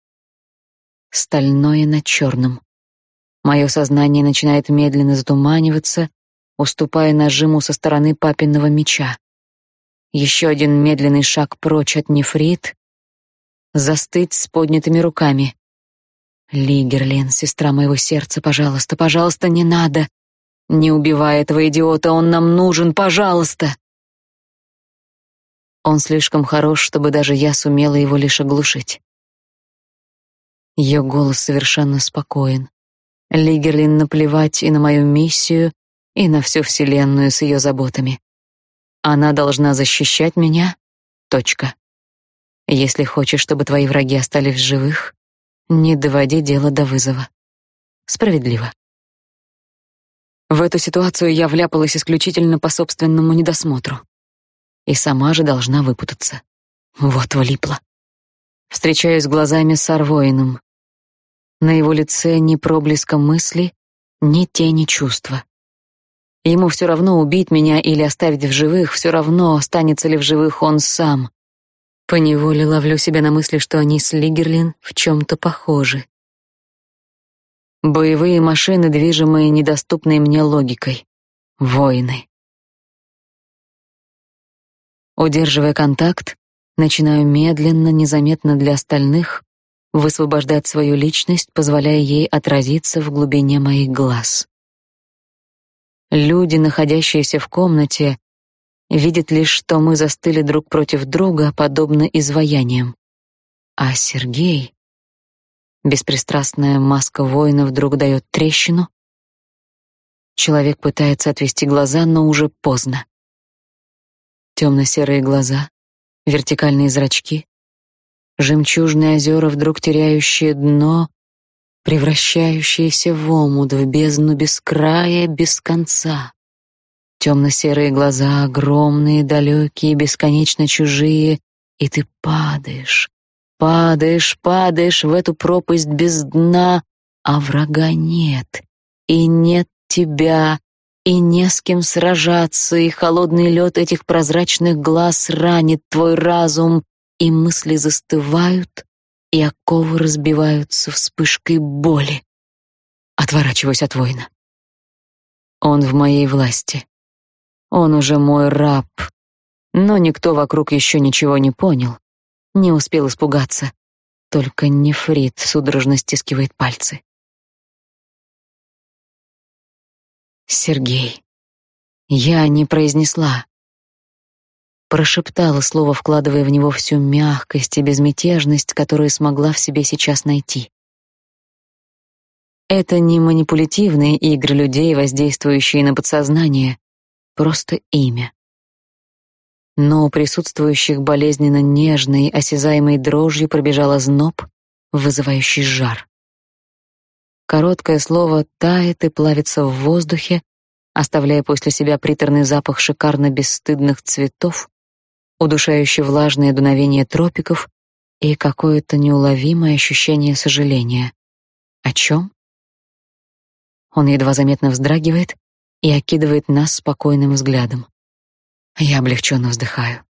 Стальное на черном. Мое сознание начинает медленно затуманиваться, уступая нажиму со стороны папиного меча. Еще один медленный шаг прочь от нефрит, застыть с поднятыми руками. Лигерлин, сестра моего сердца, пожалуйста, пожалуйста, не надо. Не убивай этого идиота, он нам нужен, пожалуйста. Он слишком хорош, чтобы даже я сумела его лишь оглушить. Ее голос совершенно спокоен. Лигерлин наплевать и на мою миссию, и на всю вселенную с ее заботами. Она должна защищать меня. Точка. Если хочешь, чтобы твои враги остались живых, не доводи дело до вызова. Справедливо. В эту ситуацию я вляпалась исключительно по собственному недосмотру. И сама же должна выпутаться. Вот влипла. Встречаюсь глазами с Арвоином. На его лице ни проблеска мысли, ни тени чувства. Ему все равно убить меня или оставить в живых, все равно, останется ли в живых он сам. Поневоле ловлю себя на мысли, что они с Лигерлин в чем-то похожи. Боевые машины, движимые недоступной мне логикой. Воины. Удерживая контакт, начинаю медленно, незаметно для остальных, высвобождать свою личность, позволяя ей отразиться в глубине моих глаз. Люди, находящиеся в комнате, видят лишь, что мы застыли друг против друга, подобно изваяниям. А Сергей... Беспристрастная маска воина вдруг дает трещину. Человек пытается отвести глаза, но уже поздно. Темно-серые глаза, вертикальные зрачки, жемчужные озера, вдруг теряющие дно, превращающиеся в омут, в бездну без края, без конца. Темно-серые глаза, огромные, далекие, бесконечно чужие, и ты падаешь, падаешь, падаешь в эту пропасть без дна, а врага нет, и нет тебя, и не с кем сражаться, и холодный лед этих прозрачных глаз ранит твой разум, и мысли застывают, и оковы разбиваются вспышкой боли. Отворачиваюсь от воина. Он в моей власти. Он уже мой раб. Но никто вокруг еще ничего не понял, не успел испугаться. Только нефрит судорожно стискивает пальцы. Сергей. Я не произнесла, прошептала слово, вкладывая в него всю мягкость и безмятежность, которую смогла в себе сейчас найти. Это не манипулятивные игры людей, воздействующие на подсознание, просто имя. Но у присутствующих болезненно нежной, осязаемой дрожью пробежала зноб, вызывающий жар. Короткое слово тает и плавится в воздухе, оставляя после себя приторный запах шикарно бесстыдных цветов, удушающее влажное дуновение тропиков и какое-то неуловимое ощущение сожаления. О чем? Он едва заметно вздрагивает и окидывает нас спокойным взглядом. Я облегченно вздыхаю.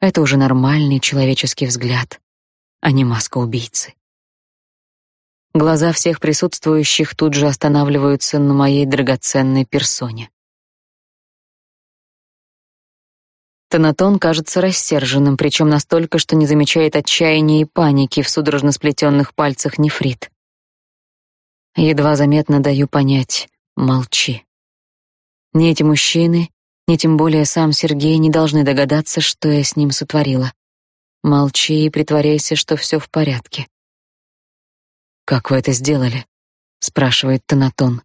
Это уже нормальный человеческий взгляд, а не маска убийцы. Глаза всех присутствующих тут же останавливаются на моей драгоценной персоне. Тонатон кажется рассерженным, причем настолько, что не замечает отчаяния и паники в судорожно сплетенных пальцах нефрит. Едва заметно даю понять «молчи». Ни эти мужчины, ни тем более сам Сергей не должны догадаться, что я с ним сотворила. Молчи и притворяйся, что все в порядке. «Как вы это сделали?» — спрашивает Тонатон.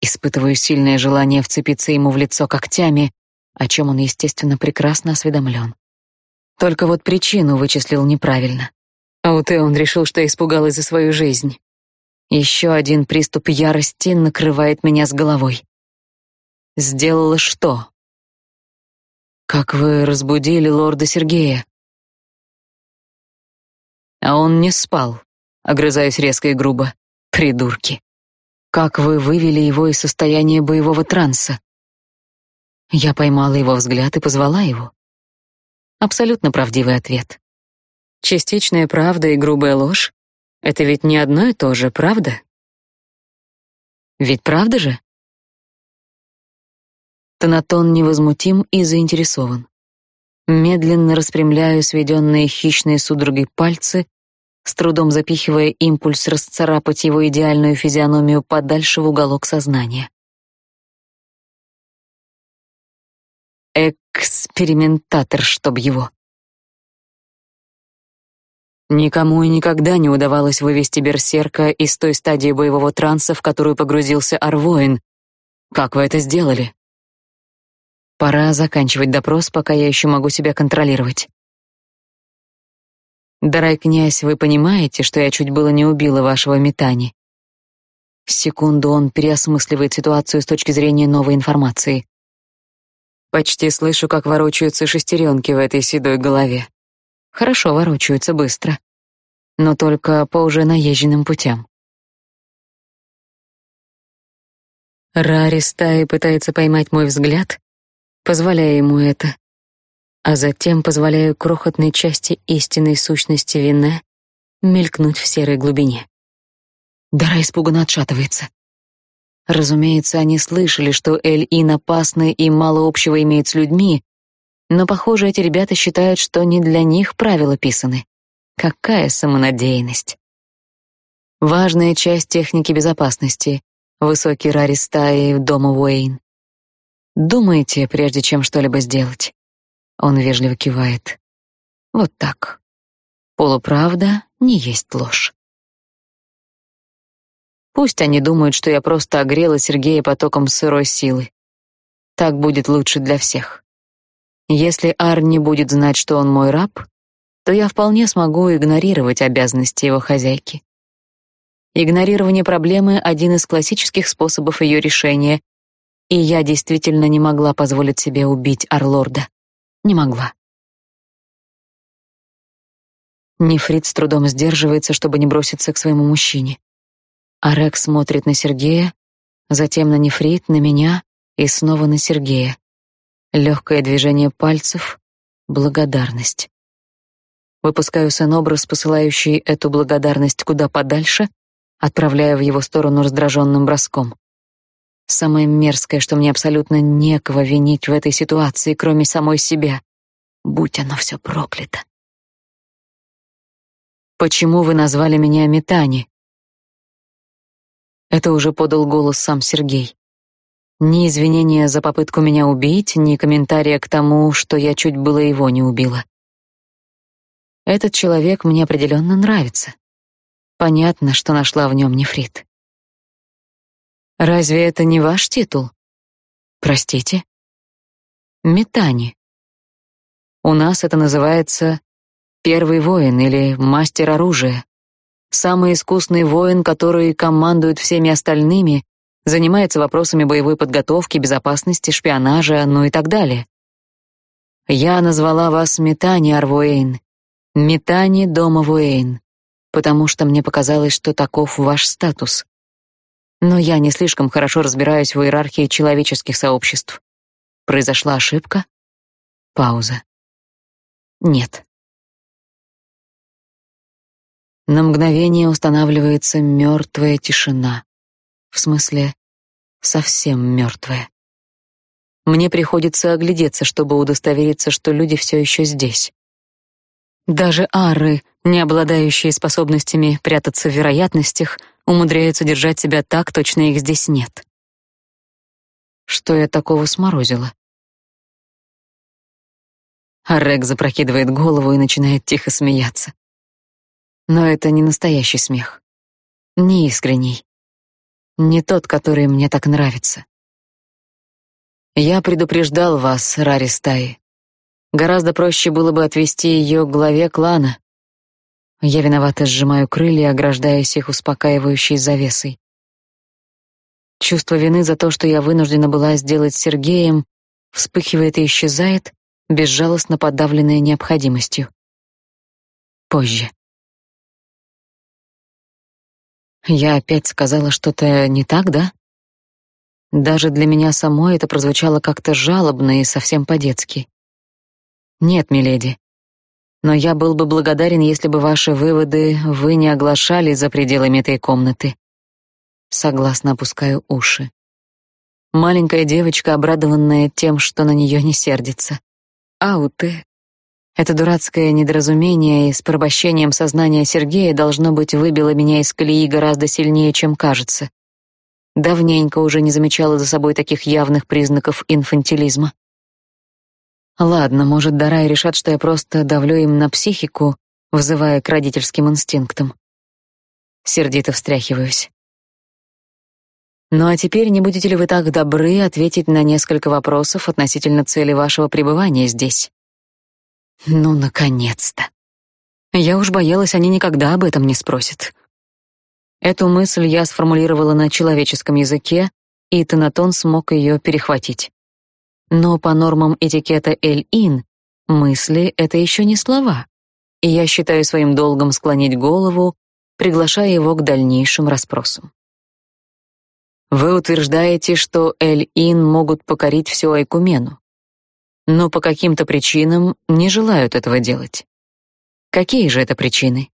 Испытываю сильное желание вцепиться ему в лицо когтями, о чем он, естественно, прекрасно осведомлен. Только вот причину вычислил неправильно. А вот и он решил, что испугалась за свою жизнь. Еще один приступ ярости накрывает меня с головой. Сделала что? Как вы разбудили лорда Сергея? А он не спал, огрызаюсь резко и грубо. Придурки. Как вы вывели его из состояния боевого транса? Я поймала его взгляд и позвала его. Абсолютно правдивый ответ. Частичная правда и грубая ложь — это ведь не одно и то же, правда? Ведь правда же? Тонатон невозмутим и заинтересован. Медленно распрямляю сведенные хищной судорогой пальцы, с трудом запихивая импульс расцарапать его идеальную физиономию подальше в уголок сознания. Экспериментатор, чтоб его. Никому и никогда не удавалось вывести берсерка из той стадии боевого транса, в которую погрузился Арвоин. Как вы это сделали? Пора заканчивать допрос, пока я еще могу себя контролировать. Дарай князь, вы понимаете, что я чуть было не убила вашего Метани? Секунду он переосмысливает ситуацию с точки зрения новой информации. Почти слышу, как ворочаются шестеренки в этой седой голове. Хорошо ворочаются быстро, но только по уже наезженным путям. Рари стаи пытается поймать мой взгляд, позволяя ему это, а затем позволяю крохотной части истинной сущности Вине мелькнуть в серой глубине. Дара испуганно отшатывается. Разумеется, они слышали, что Эль-Ин опасны и мало общего имеет с людьми, но, похоже, эти ребята считают, что не для них правила писаны. Какая самонадеянность. Важная часть техники безопасности — высокий рари стаи дома Уэйн. Думайте, прежде чем что-либо сделать. Он вежливо кивает. Вот так. Полуправда не есть ложь. Пусть они думают, что я просто огрела Сергея потоком сырой силы. Так будет лучше для всех. Если Ар не будет знать, что он мой раб, то я вполне смогу игнорировать обязанности его хозяйки. Игнорирование проблемы — один из классических способов ее решения, и я действительно не могла позволить себе убить Арлорда. Не могла. Нефрит с трудом сдерживается, чтобы не броситься к своему мужчине. Арек смотрит на Сергея, затем на Нефрит, на меня и снова на Сергея. Легкое движение пальцев, благодарность. Выпускаю сон-образ, посылающий эту благодарность куда подальше, отправляя в его сторону раздраженным броском. Самое мерзкое, что мне абсолютно некого винить в этой ситуации, кроме самой себя. Будь оно все проклято. Почему вы назвали меня Метани? Это уже подал голос сам Сергей. Ни извинения за попытку меня убить, ни комментария к тому, что я чуть было его не убила. Этот человек мне определенно нравится. Понятно, что нашла в нем нефрит. Разве это не ваш титул? Простите? Метани. У нас это называется первый воин или мастер оружия. Самый искусный воин, который командует всеми остальными, занимается вопросами боевой подготовки, безопасности, шпионажа, ну и так далее. Я назвала вас Метани Арвуэйн, Метани дома Вуэйн, потому что мне показалось, что таков ваш статус. Но я не слишком хорошо разбираюсь в иерархии человеческих сообществ. Произошла ошибка? Пауза. нет. На мгновение устанавливается мертвая тишина. В смысле, совсем мертвая. Мне приходится оглядеться, чтобы удостовериться, что люди все еще здесь. Даже ары, не обладающие способностями прятаться в вероятностях, умудряются держать себя так, точно их здесь нет. Что я такого сморозила? Арек запрокидывает голову и начинает тихо смеяться. Но это не настоящий смех. Не искренний. Не тот, который мне так нравится. Я предупреждал вас, Рари Стаи. Гораздо проще было бы отвести ее к главе клана. Я виновато сжимаю крылья, ограждаясь их успокаивающей завесой. Чувство вины за то, что я вынуждена была сделать Сергеем, вспыхивает и исчезает, безжалостно подавленное необходимостью. Позже. Я опять сказала что-то не так, да? Даже для меня самой это прозвучало как-то жалобно и совсем по-детски. Нет, миледи. Но я был бы благодарен, если бы ваши выводы вы не оглашали за пределами этой комнаты. Согласно опускаю уши. Маленькая девочка, обрадованная тем, что на нее не сердится. Ауты. Это дурацкое недоразумение и с порабощением сознания Сергея должно быть выбило меня из колеи гораздо сильнее, чем кажется. Давненько уже не замечала за собой таких явных признаков инфантилизма. Ладно, может, Дарай решат, что я просто давлю им на психику, вызывая к родительским инстинктам. Сердито встряхиваюсь. Ну а теперь не будете ли вы так добры ответить на несколько вопросов относительно цели вашего пребывания здесь? Ну, наконец-то. Я уж боялась, они никогда об этом не спросят. Эту мысль я сформулировала на человеческом языке, и Тонатон смог ее перехватить. Но по нормам этикета Эль-Ин мысли — это еще не слова, и я считаю своим долгом склонить голову, приглашая его к дальнейшим расспросам. Вы утверждаете, что Эль-Ин могут покорить всю Айкумену, но по каким-то причинам не желают этого делать. Какие же это причины?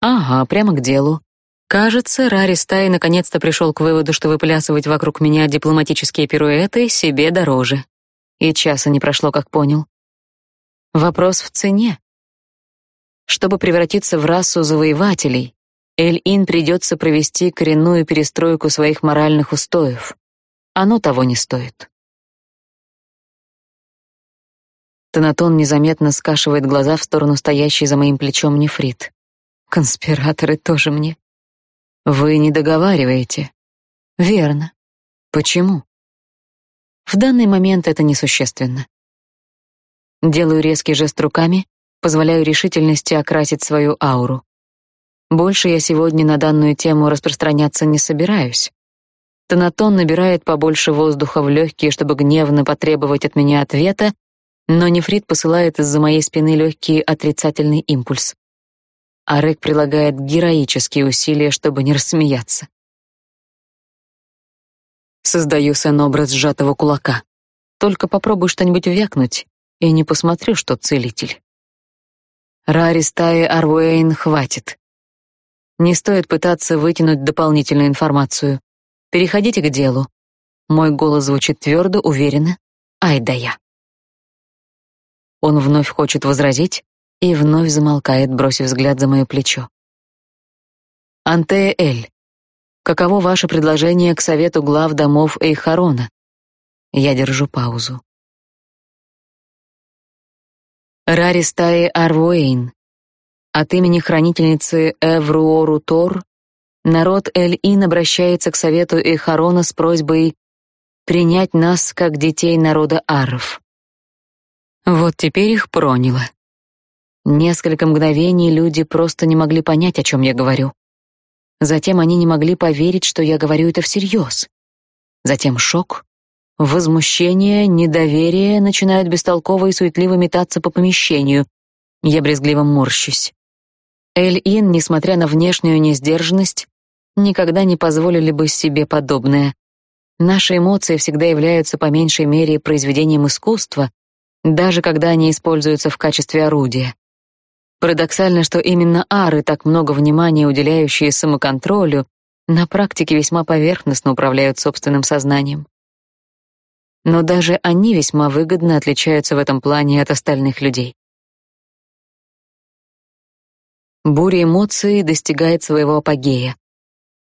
Ага, прямо к делу. Кажется, Рари Стай наконец-то пришел к выводу, что выплясывать вокруг меня дипломатические пируэты себе дороже. И часа не прошло, как понял. Вопрос в цене. Чтобы превратиться в расу завоевателей, Эль-Ин придется провести коренную перестройку своих моральных устоев. Оно того не стоит. Танатон незаметно скашивает глаза в сторону стоящей за моим плечом нефрит. Конспираторы тоже мне. Вы не договариваете. Верно. Почему? В данный момент это несущественно. Делаю резкий жест руками, позволяю решительности окрасить свою ауру. Больше я сегодня на данную тему распространяться не собираюсь. Тонатон набирает побольше воздуха в легкие, чтобы гневно потребовать от меня ответа, но нефрит посылает из-за моей спины легкий отрицательный импульс. Арек прилагает героические усилия, чтобы не рассмеяться. Создаю сэн-образ сжатого кулака. Только попробуй что-нибудь вякнуть, и не посмотрю, что целитель. Рари стаи Арвуэйн хватит. Не стоит пытаться вытянуть дополнительную информацию. Переходите к делу. Мой голос звучит твердо, уверенно. Ай да я. Он вновь хочет возразить, и вновь замолкает, бросив взгляд за моё плечо. Антея Эль, каково ваше предложение к совету глав домов Эйхарона? Я держу паузу. Рари стаи Арвуэйн, от имени хранительницы Эвруору Тор, народ Эль-Ин обращается к совету Эйхарона с просьбой принять нас как детей народа Аров. Вот теперь их проняло. Несколько мгновений люди просто не могли понять, о чем я говорю. Затем они не могли поверить, что я говорю это всерьез. Затем шок, возмущение, недоверие начинают бестолково и суетливо метаться по помещению. Я брезгливо морщусь. Эль-Ин, несмотря на внешнюю несдержанность, никогда не позволили бы себе подобное. Наши эмоции всегда являются по меньшей мере произведением искусства, даже когда они используются в качестве орудия. Парадоксально, что именно ары, так много внимания уделяющие самоконтролю, на практике весьма поверхностно управляют собственным сознанием. Но даже они весьма выгодно отличаются в этом плане от остальных людей. Буря эмоций достигает своего апогея.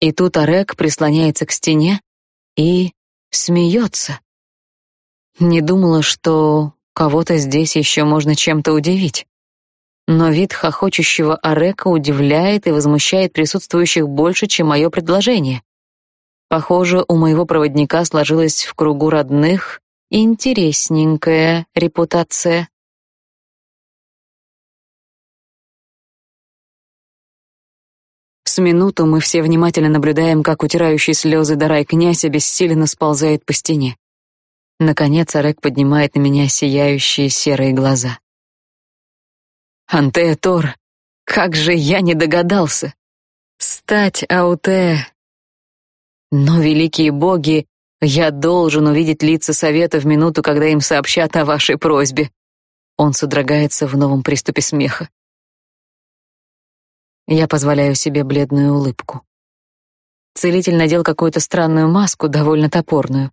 И тут Арек прислоняется к стене и смеется. Не думала, что кого-то здесь еще можно чем-то удивить. Но вид хохочущего Арека удивляет и возмущает присутствующих больше, чем мое предложение. Похоже, у моего проводника сложилась в кругу родных интересненькая репутация. С минуту мы все внимательно наблюдаем, как утирающий слезы Дарай князь обессиленно сползает по стене. Наконец Арек поднимает на меня сияющие серые глаза. Антея Тор, как же я не догадался! Стать Ауте! Но, великие боги, я должен увидеть лица совета в минуту, когда им сообщат о вашей просьбе. Он содрогается в новом приступе смеха. Я позволяю себе бледную улыбку. Целитель надел какую-то странную маску, довольно топорную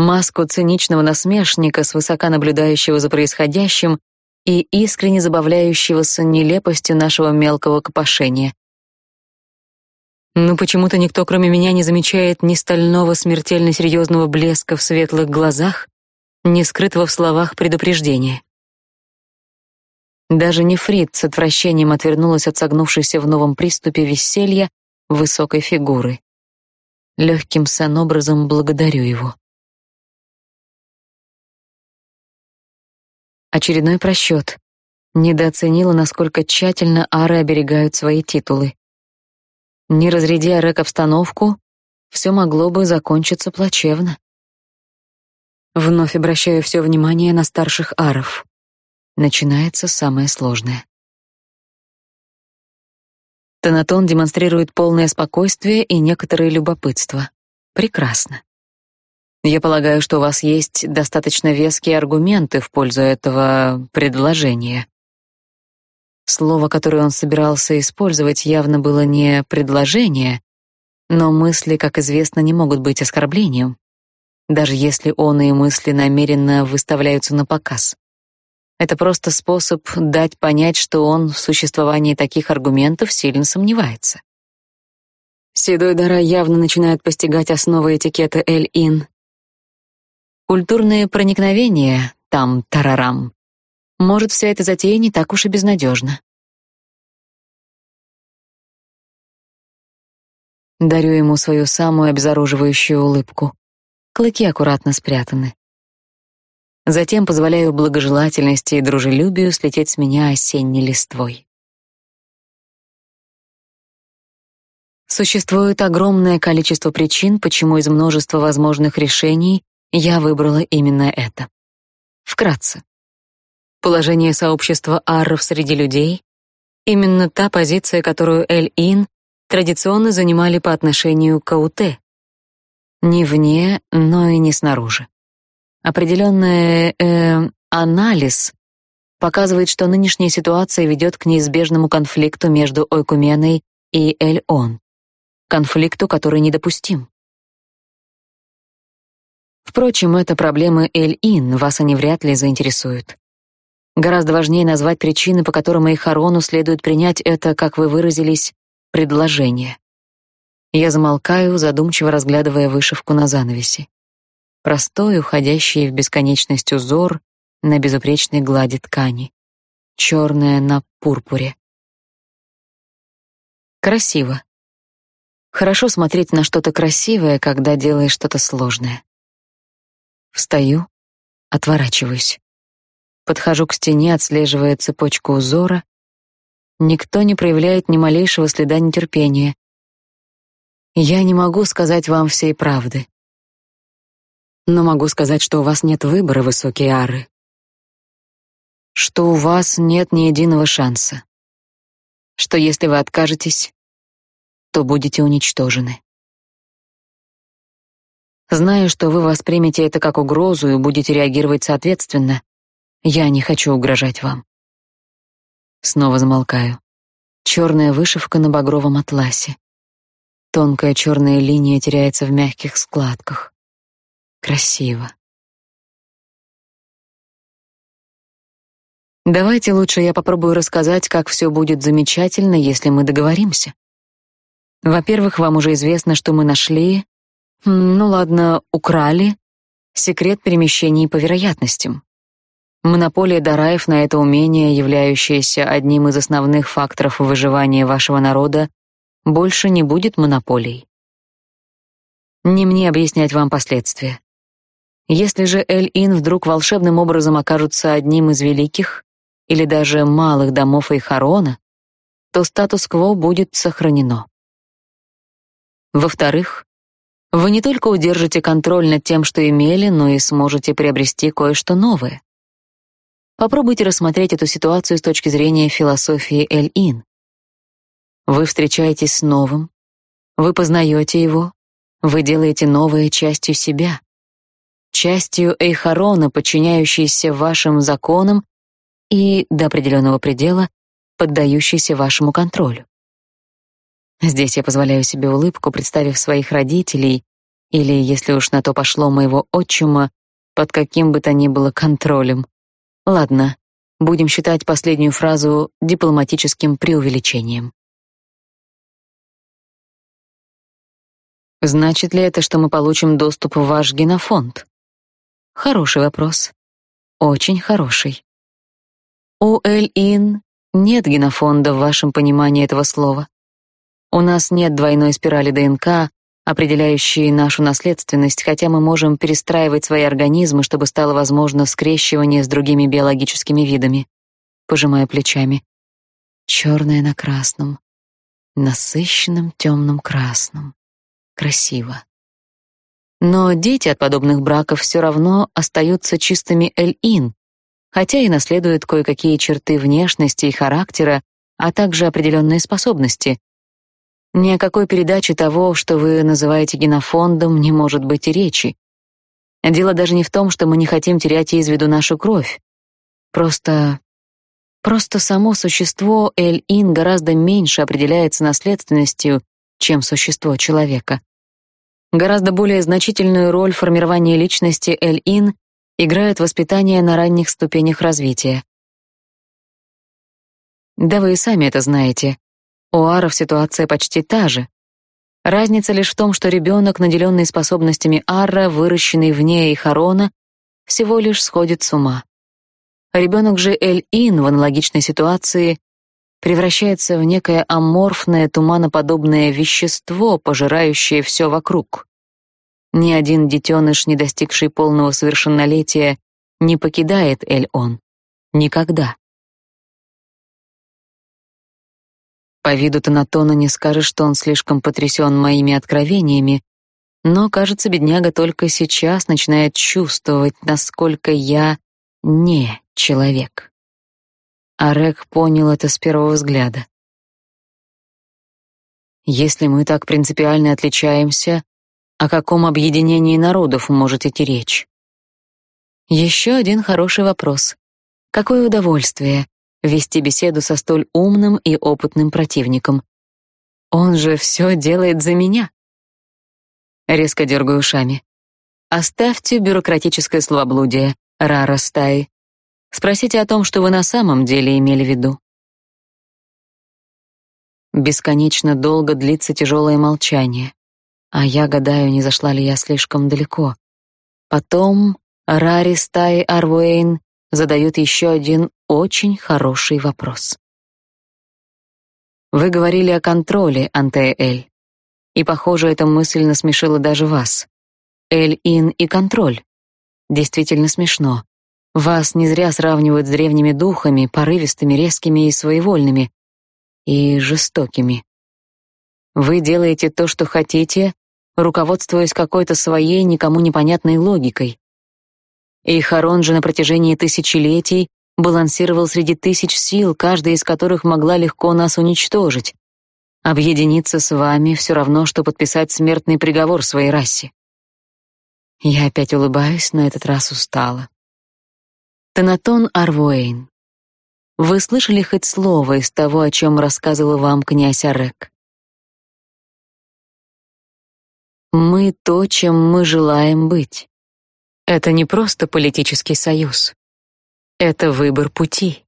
маску циничного насмешника, свысока наблюдающего за происходящим и искренне забавляющегося нелепостью нашего мелкого копошения. Но почему-то никто, кроме меня, не замечает ни стального смертельно серьезного блеска в светлых глазах, ни скрытого в словах предупреждения. Даже Нефрит с отвращением отвернулась от согнувшейся в новом приступе веселья высокой фигуры. Легким сон-образом благодарю его. Очередной просчет. Недооценила, насколько тщательно ары оберегают свои титулы. Не разрядя рэк обстановку, все могло бы закончиться плачевно. Вновь обращаю все внимание на старших аров. Начинается самое сложное. Тонатон демонстрирует полное спокойствие и некоторое любопытство. Прекрасно. Я полагаю, что у вас есть достаточно веские аргументы в пользу этого предложения. Слово, которое он собирался использовать, явно было не предложение, но мысли, как известно, не могут быть оскорблением, даже если он и мысли намеренно выставляются на показ. Это просто способ дать понять, что он в существовании таких аргументов сильно сомневается. Седой Дара явно начинает постигать основы этикета Эль-Ин Культурное проникновение, там тарарам. Может, вся эта затея не так уж и безнадежна. Дарю ему свою самую обезоруживающую улыбку. Клыки аккуратно спрятаны. Затем позволяю благожелательности и дружелюбию слететь с меня осенней листвой. Существует огромное количество причин, почему из множества возможных решений я выбрала именно это. Вкратце. Положение сообщества арров среди людей — именно та позиция, которую Эль-Ин традиционно занимали по отношению к Ауте. Не вне, но и не снаружи. Определенный э, анализ показывает, что нынешняя ситуация ведет к неизбежному конфликту между Ойкуменой и Эль-Он, конфликту, который недопустим. Впрочем, это проблемы Эль-Ин, вас они вряд ли заинтересуют. Гораздо важнее назвать причины, по которым Эйхарону следует принять это, как вы выразились, предложение. Я замолкаю, задумчиво разглядывая вышивку на занавесе. Простой, уходящий в бесконечность узор на безупречной глади ткани. Черное на пурпуре. Красиво. Хорошо смотреть на что-то красивое, когда делаешь что-то сложное. Встаю, отворачиваюсь. Подхожу к стене, отслеживая цепочку узора. Никто не проявляет ни малейшего следа нетерпения. Я не могу сказать вам всей правды. Но могу сказать, что у вас нет выбора, высокие ары. Что у вас нет ни единого шанса. Что если вы откажетесь, то будете уничтожены. Знаю, что вы воспримете это как угрозу и будете реагировать соответственно. Я не хочу угрожать вам. Снова замолкаю. Черная вышивка на багровом атласе. Тонкая черная линия теряется в мягких складках. Красиво. Давайте лучше я попробую рассказать, как все будет замечательно, если мы договоримся. Во-первых, вам уже известно, что мы нашли, ну ладно, украли секрет перемещений по вероятностям. Монополия Дараев на это умение, являющееся одним из основных факторов выживания вашего народа, больше не будет монополией. Не мне объяснять вам последствия. Если же Эль-Ин вдруг волшебным образом окажутся одним из великих или даже малых домов Эйхарона, то статус-кво будет сохранено. Во-вторых, вы не только удержите контроль над тем, что имели, но и сможете приобрести кое-что новое. Попробуйте рассмотреть эту ситуацию с точки зрения философии Эль-Ин. Вы встречаетесь с новым, вы познаете его, вы делаете новое частью себя, частью Эйхарона, подчиняющейся вашим законам и, до определенного предела, поддающейся вашему контролю. Здесь я позволяю себе улыбку, представив своих родителей, или, если уж на то пошло, моего отчима, под каким бы то ни было контролем. Ладно, будем считать последнюю фразу дипломатическим преувеличением. Значит ли это, что мы получим доступ в ваш генофонд? Хороший вопрос. Очень хороший. У Эль-Ин нет генофонда в вашем понимании этого слова. У нас нет двойной спирали ДНК, определяющей нашу наследственность, хотя мы можем перестраивать свои организмы, чтобы стало возможно скрещивание с другими биологическими видами. Пожимая плечами. Черное на красном, насыщенном темным красным. Красиво. Но дети от подобных браков все равно остаются чистыми эль-ин, хотя и наследуют кое-какие черты внешности и характера, а также определенные способности, ни о какой передаче того, что вы называете генофондом, не может быть и речи. Дело даже не в том, что мы не хотим терять из виду нашу кровь. Просто просто само существо Эль-Ин гораздо меньше определяется наследственностью, чем существо человека. Гораздо более значительную роль в формировании личности Эль-Ин играет воспитание на ранних ступенях развития. Да вы и сами это знаете. У аров ситуация почти та же. Разница лишь в том, что ребенок, наделенный способностями Арра, выращенный вне Ихарона, всего лишь сходит с ума. Ребенок же Эль-Ин в аналогичной ситуации превращается в некое аморфное туманоподобное вещество, пожирающее все вокруг. Ни один детеныш, не достигший полного совершеннолетия, не покидает Эль-Он. Никогда. По виду Танатона не скажешь, что он слишком потрясен моими откровениями, но, кажется, бедняга только сейчас начинает чувствовать, насколько я не человек. Арек понял это с первого взгляда. Если мы так принципиально отличаемся, о каком объединении народов может идти речь? Еще один хороший вопрос. Какое удовольствие вести беседу со столь умным и опытным противником. Он же все делает за меня. Резко дергаю ушами. Оставьте бюрократическое словоблудие, рара стаи. Спросите о том, что вы на самом деле имели в виду. Бесконечно долго длится тяжелое молчание, а я гадаю, не зашла ли я слишком далеко. Потом Рари стаи Арвуэйн задают еще один очень хороший вопрос. Вы говорили о контроле, Антеэль. И, похоже, эта мысль насмешила даже вас. Эль-Ин и контроль. Действительно смешно. Вас не зря сравнивают с древними духами, порывистыми, резкими и своевольными, и жестокими. Вы делаете то, что хотите, руководствуясь какой-то своей никому непонятной логикой. И Харон же на протяжении тысячелетий балансировал среди тысяч сил, каждая из которых могла легко нас уничтожить. Объединиться с вами все равно, что подписать смертный приговор своей расе. Я опять улыбаюсь, но этот раз устала. Танатон Арвуэйн. Вы слышали хоть слово из того, о чем рассказывал вам князь Арек? Мы то, чем мы желаем быть. Это не просто политический союз. Это выбор пути.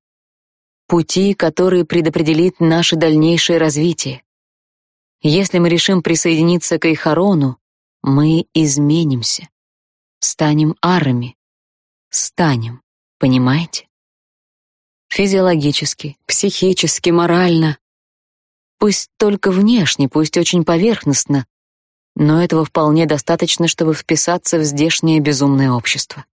Пути, который предопределит наше дальнейшее развитие. Если мы решим присоединиться к Эйхарону, мы изменимся. Станем арами. Станем, понимаете? Физиологически, психически, морально. Пусть только внешне, пусть очень поверхностно, но этого вполне достаточно, чтобы вписаться в здешнее безумное общество.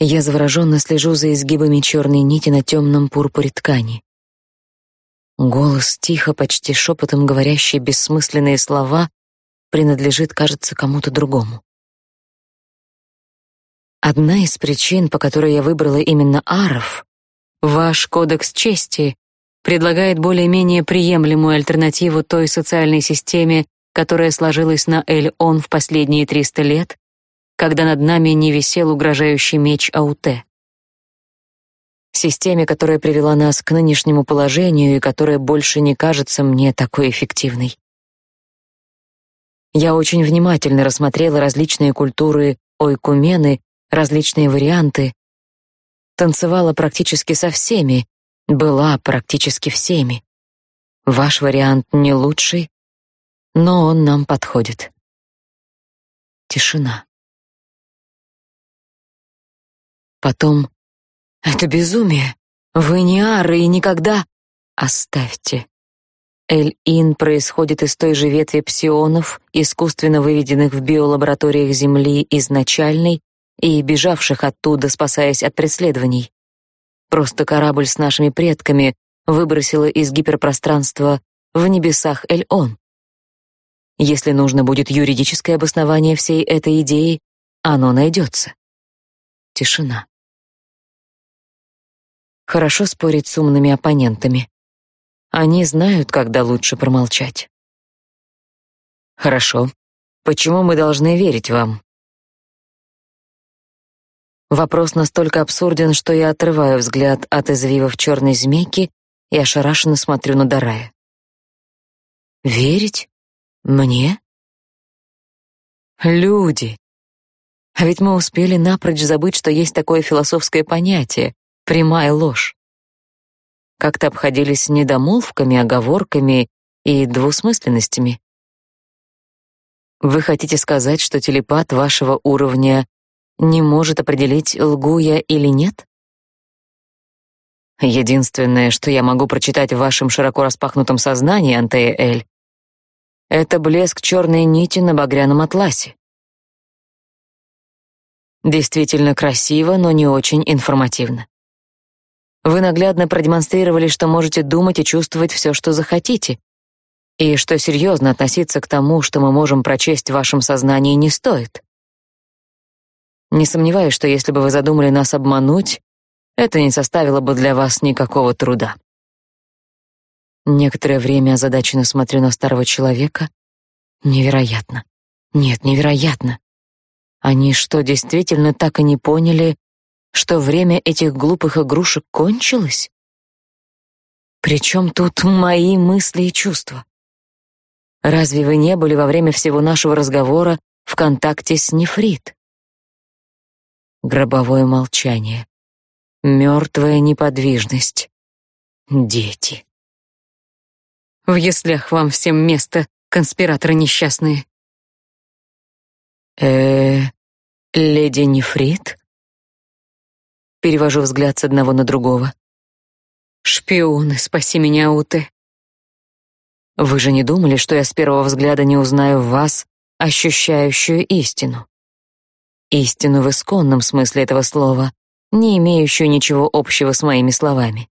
Я завороженно слежу за изгибами черной нити на темном пурпуре ткани. Голос, тихо, почти шепотом говорящий бессмысленные слова, принадлежит, кажется, кому-то другому. Одна из причин, по которой я выбрала именно Аров, ваш кодекс чести предлагает более-менее приемлемую альтернативу той социальной системе, которая сложилась на Эль-Он в последние 300 лет когда над нами не висел угрожающий меч Ауте. Системе, которая привела нас к нынешнему положению и которая больше не кажется мне такой эффективной. Я очень внимательно рассмотрела различные культуры ойкумены, различные варианты, танцевала практически со всеми, была практически всеми. Ваш вариант не лучший, но он нам подходит. Тишина. Потом «Это безумие! Вы не ары и никогда...» «Оставьте!» Эль-Ин происходит из той же ветви псионов, искусственно выведенных в биолабораториях Земли изначальной и бежавших оттуда, спасаясь от преследований. Просто корабль с нашими предками выбросило из гиперпространства в небесах Эль-Он. Если нужно будет юридическое обоснование всей этой идеи, оно найдется. Тишина. Хорошо спорить с умными оппонентами. Они знают, когда лучше промолчать. Хорошо. Почему мы должны верить вам? Вопрос настолько абсурден, что я отрываю взгляд от извивов черной змейки и ошарашенно смотрю на Дарая. Верить? Мне? Люди. А ведь мы успели напрочь забыть, что есть такое философское понятие — прямая ложь. Как-то обходились недомолвками, оговорками и двусмысленностями. Вы хотите сказать, что телепат вашего уровня не может определить, лгу я или нет? Единственное, что я могу прочитать в вашем широко распахнутом сознании, Антея-Эль, это блеск черной нити на багряном атласе. Действительно красиво, но не очень информативно. Вы наглядно продемонстрировали, что можете думать и чувствовать все, что захотите, и что серьезно относиться к тому, что мы можем прочесть в вашем сознании, не стоит. Не сомневаюсь, что если бы вы задумали нас обмануть, это не составило бы для вас никакого труда. Некоторое время озадаченно смотрю на старого человека. Невероятно. Нет, невероятно. Они что, действительно так и не поняли, что время этих глупых игрушек кончилось? Причем тут мои мысли и чувства? Разве вы не были во время всего нашего разговора в контакте с нефрит? Гробовое молчание. Мертвая неподвижность. Дети. В яслях вам всем место, конспираторы несчастные э леди Нефрит?» Перевожу взгляд с одного на другого. «Шпионы, спаси меня, Уте!» «Вы же не думали, что я с первого взгляда не узнаю в вас ощущающую истину?» Истину в исконном смысле этого слова, не имеющую ничего общего с моими словами.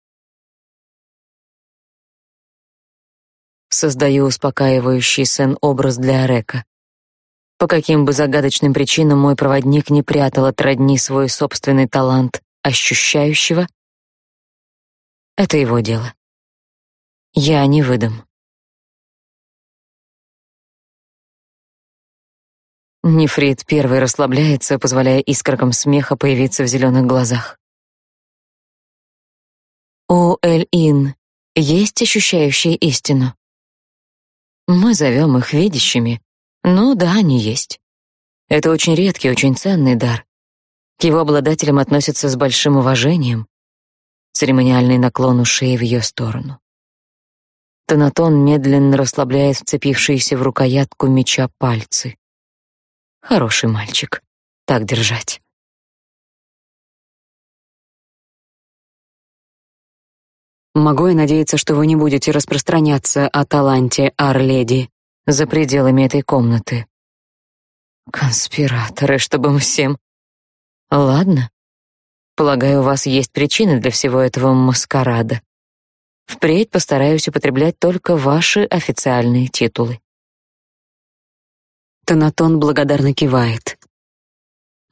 Создаю успокаивающий сэн-образ для Арека. По каким бы загадочным причинам мой проводник не прятал от родни свой собственный талант ощущающего, это его дело. Я не выдам. Нефрит первый расслабляется, позволяя искоркам смеха появиться в зеленых глазах. У Эль-Ин есть ощущающие истину. Мы зовем их видящими, но да, они есть. Это очень редкий, очень ценный дар. К его обладателям относятся с большим уважением. Церемониальный наклон ушей в ее сторону. Тонатон медленно расслабляет вцепившиеся в рукоятку меча пальцы. Хороший мальчик. Так держать. Могу я надеяться, что вы не будете распространяться о таланте Арледи за пределами этой комнаты? Конспираторы, чтобы мы всем... Ладно. Полагаю, у вас есть причины для всего этого маскарада. Впредь постараюсь употреблять только ваши официальные титулы. Тонатон благодарно кивает.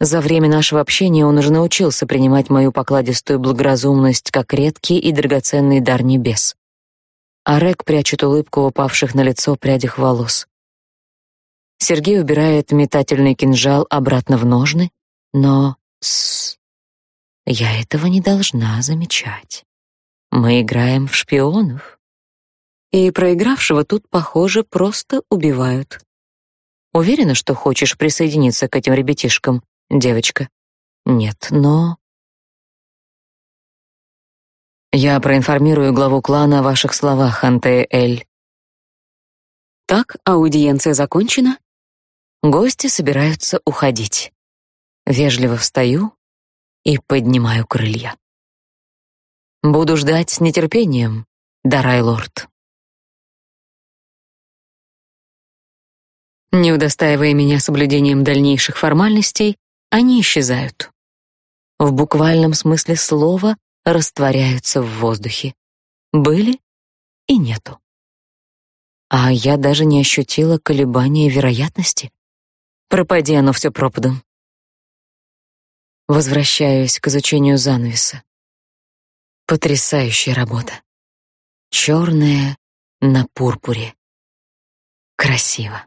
За время нашего общения он уже научился принимать мою покладистую благоразумность как редкий и драгоценный дар небес. А Рек прячет улыбку упавших на лицо прядях волос. Сергей убирает метательный кинжал обратно в ножны, но... Тссс. Я этого не должна замечать. Мы играем в шпионов. И проигравшего тут, похоже, просто убивают. Уверена, что хочешь присоединиться к этим ребятишкам, девочка? Нет, но... Я проинформирую главу клана о ваших словах, Антеэль. Так, аудиенция закончена. Гости собираются уходить. Вежливо встаю и поднимаю крылья. Буду ждать с нетерпением, Дарай лорд. Не удостаивая меня соблюдением дальнейших формальностей, они исчезают. В буквальном смысле слова растворяются в воздухе. Были и нету. А я даже не ощутила колебания вероятности. Пропади оно все пропадом. Возвращаюсь к изучению занавеса. Потрясающая работа. Черная на пурпуре. Красиво.